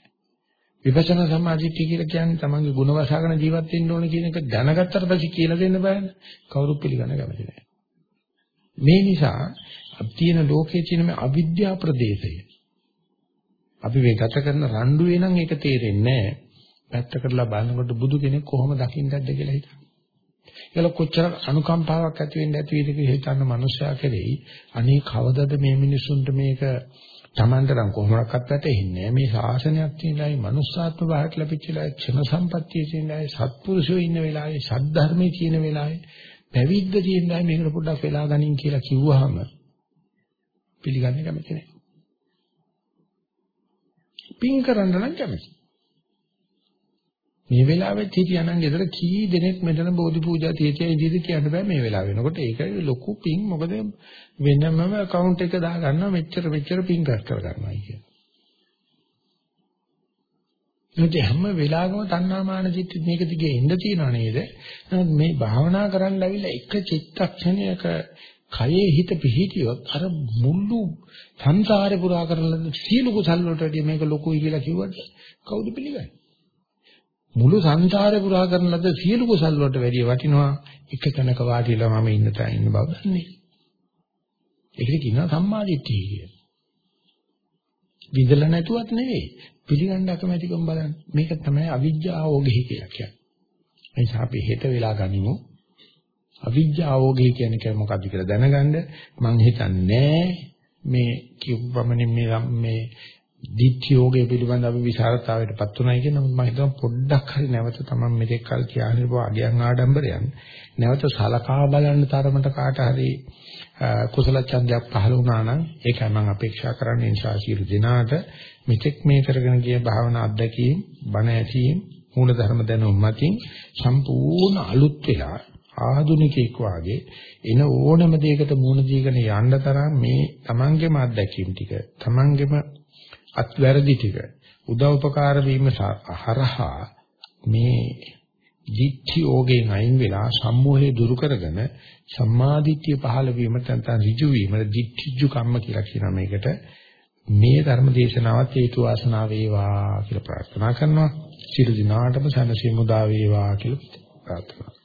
[SPEAKER 1] විපස්සනා සම්මාදිට්ඨිය කියලා කියන්නේ තමන්ගේ ගුණ වසහාගෙන ජීවත් වෙන්න ඕන කියන එක දැනගත්තට පස්සේ කියලා දෙන්න බෑනේ. කවුරුත් පිළිගන්න කැමති නෑ. මේ නිසා අපි තියෙන ලෝකයේ තියෙන මේ අවිද්‍යා ප්‍රදේශය අපි මේ ගත කරන රණ්ඩුවේ නම් ඒක තේරෙන්නේ නැහැ. පැත්ත කරලා බලනකොට බුදු කෙනෙක් කොහොම දකින්නද කියලා හිතන්න. ඒල කොච්චර අනුකම්පාවක් ඇති වෙන්න ඇති වේද කියලා හිතන්න මනුස්සයා කෙරෙහි අනේ කවදද මේ මිනිසුන්ට මේක Tamanට නම් කොහොමඩක්වත් වැටෙන්නේ මේ ශාසනයක් තියෙනයි මනුස්සාත්ම භාවයට ලැබිච්චලා ක්ෂණ සම්පත්තිය තියෙනයි සත්පුරුෂයෝ ඉන්න වෙලාවේ සද්ධර්මයේ තියෙන වෙලාවේ පැවිද්ද තියෙනයි මේකට පොඩ්ඩක් වෙලා ගනින් කියලා කිව්වහම පිළිගන්නේ කැමති නැහැ. පින් කරන්න නම් කැමති. මේ වෙලාවෙත් හිටියානම් ගෙදර කී දෙනෙක් මෙතන බෝධි පූජා තියෙතිය ඉඳීද කියන්න බෑ මේ වෙලාව වෙනකොට ඒක ලොකු පින් මොකද වෙනමම account එක දාගන්නවා මෙච්චර මෙච්චර පින් කර ගන්නවා කියන. ඒත් හැම වෙලාවකම තණ්හාමාන චිත්ත මේක දිගේ එන්න තියනව නේද? මේ භාවනා කරන්න ඇවිල්ලා එක චිත්තක්ෂණයක කයේ හිත පිහිටියොත් අර මුළු සංසාරේ පුරා කරලා සියලු කුසල් වලට වැඩිය මේක ලොකුයි කියලා කිව්වට කවුද පිළිගන්නේ? මුළු සංසාරේ පුරා කරන ලද සියලු කුසල් වලට වැඩිය වටිනවා එක තැනක වාඩිලා මම ඉන්න තැන ඉන්න බව දන්නේ. ඒකට කියනවා සම්මාදිට්ඨිය කියලා. විඳලා නැතුවත් නෙවෙයි පිළිගන්න අකමැතිකම බලන්න. මේක තමයි අවිජ්ජාවෝගෙහි කියලා කියන්නේ. ඒ නිසා අපි හෙට වෙලා ගනිමු. අවිජ්ජාවෝගෙහි කියන්නේ මොකක්ද කියලා දැනගන්න මම හිතන්නේ මේ කියපු පමණින් මේ මේ දිට්ඨියෝගේ පිළිබඳ අපි විසරතාවයටපත් උනායි කියන මම හිතනවා පොඩ්ඩක් හරි නැවත තමයි මෙතෙක් කල් කියන්නේ බෝ අගයන් ආඩම්බරයන් නැවත සලකා බලන්න තරමට කාට හරි කුසල ඡන්දයක් පහළ වුණා නම් ඒකයි මම අපේක්ෂා කරන්නේ. නිසා සියලු දෙනාට මෙතෙක් මේ කරගෙන ගිය භාවනා අත්දැකීම් බණ ඇසීම් මූල ධර්ම දැනුම් මතින් සම්පූර්ණ අලුත් වෙලා ආධුනිකෙක් වාගේ එන ඕනම දෙයකට මූණ දීගෙන යන්න තරම් මේ තමන්ගේම අත්දැකීම් ටික තමන්ගේම අත්වැරදි ටික උදව් උපකාර වීම හරහා මේ දිට්ඨි ඕගෙන් අයින් වෙලා සම්මෝහය දුරු කරගෙන සම්මාදිට්ඨිය පහළ වීම නැත්නම් ඍජු වීම දිට්ඨිජු කම්ම කියලා කියන මේකට මේ ධර්ම දේශනාවත් හේතු වාසනා වේවා කියලා ප්‍රාර්ථනා කරනවා. සියලු දිනාටම සනසීමු දා වේවා කියලා ප්‍රාර්ථනා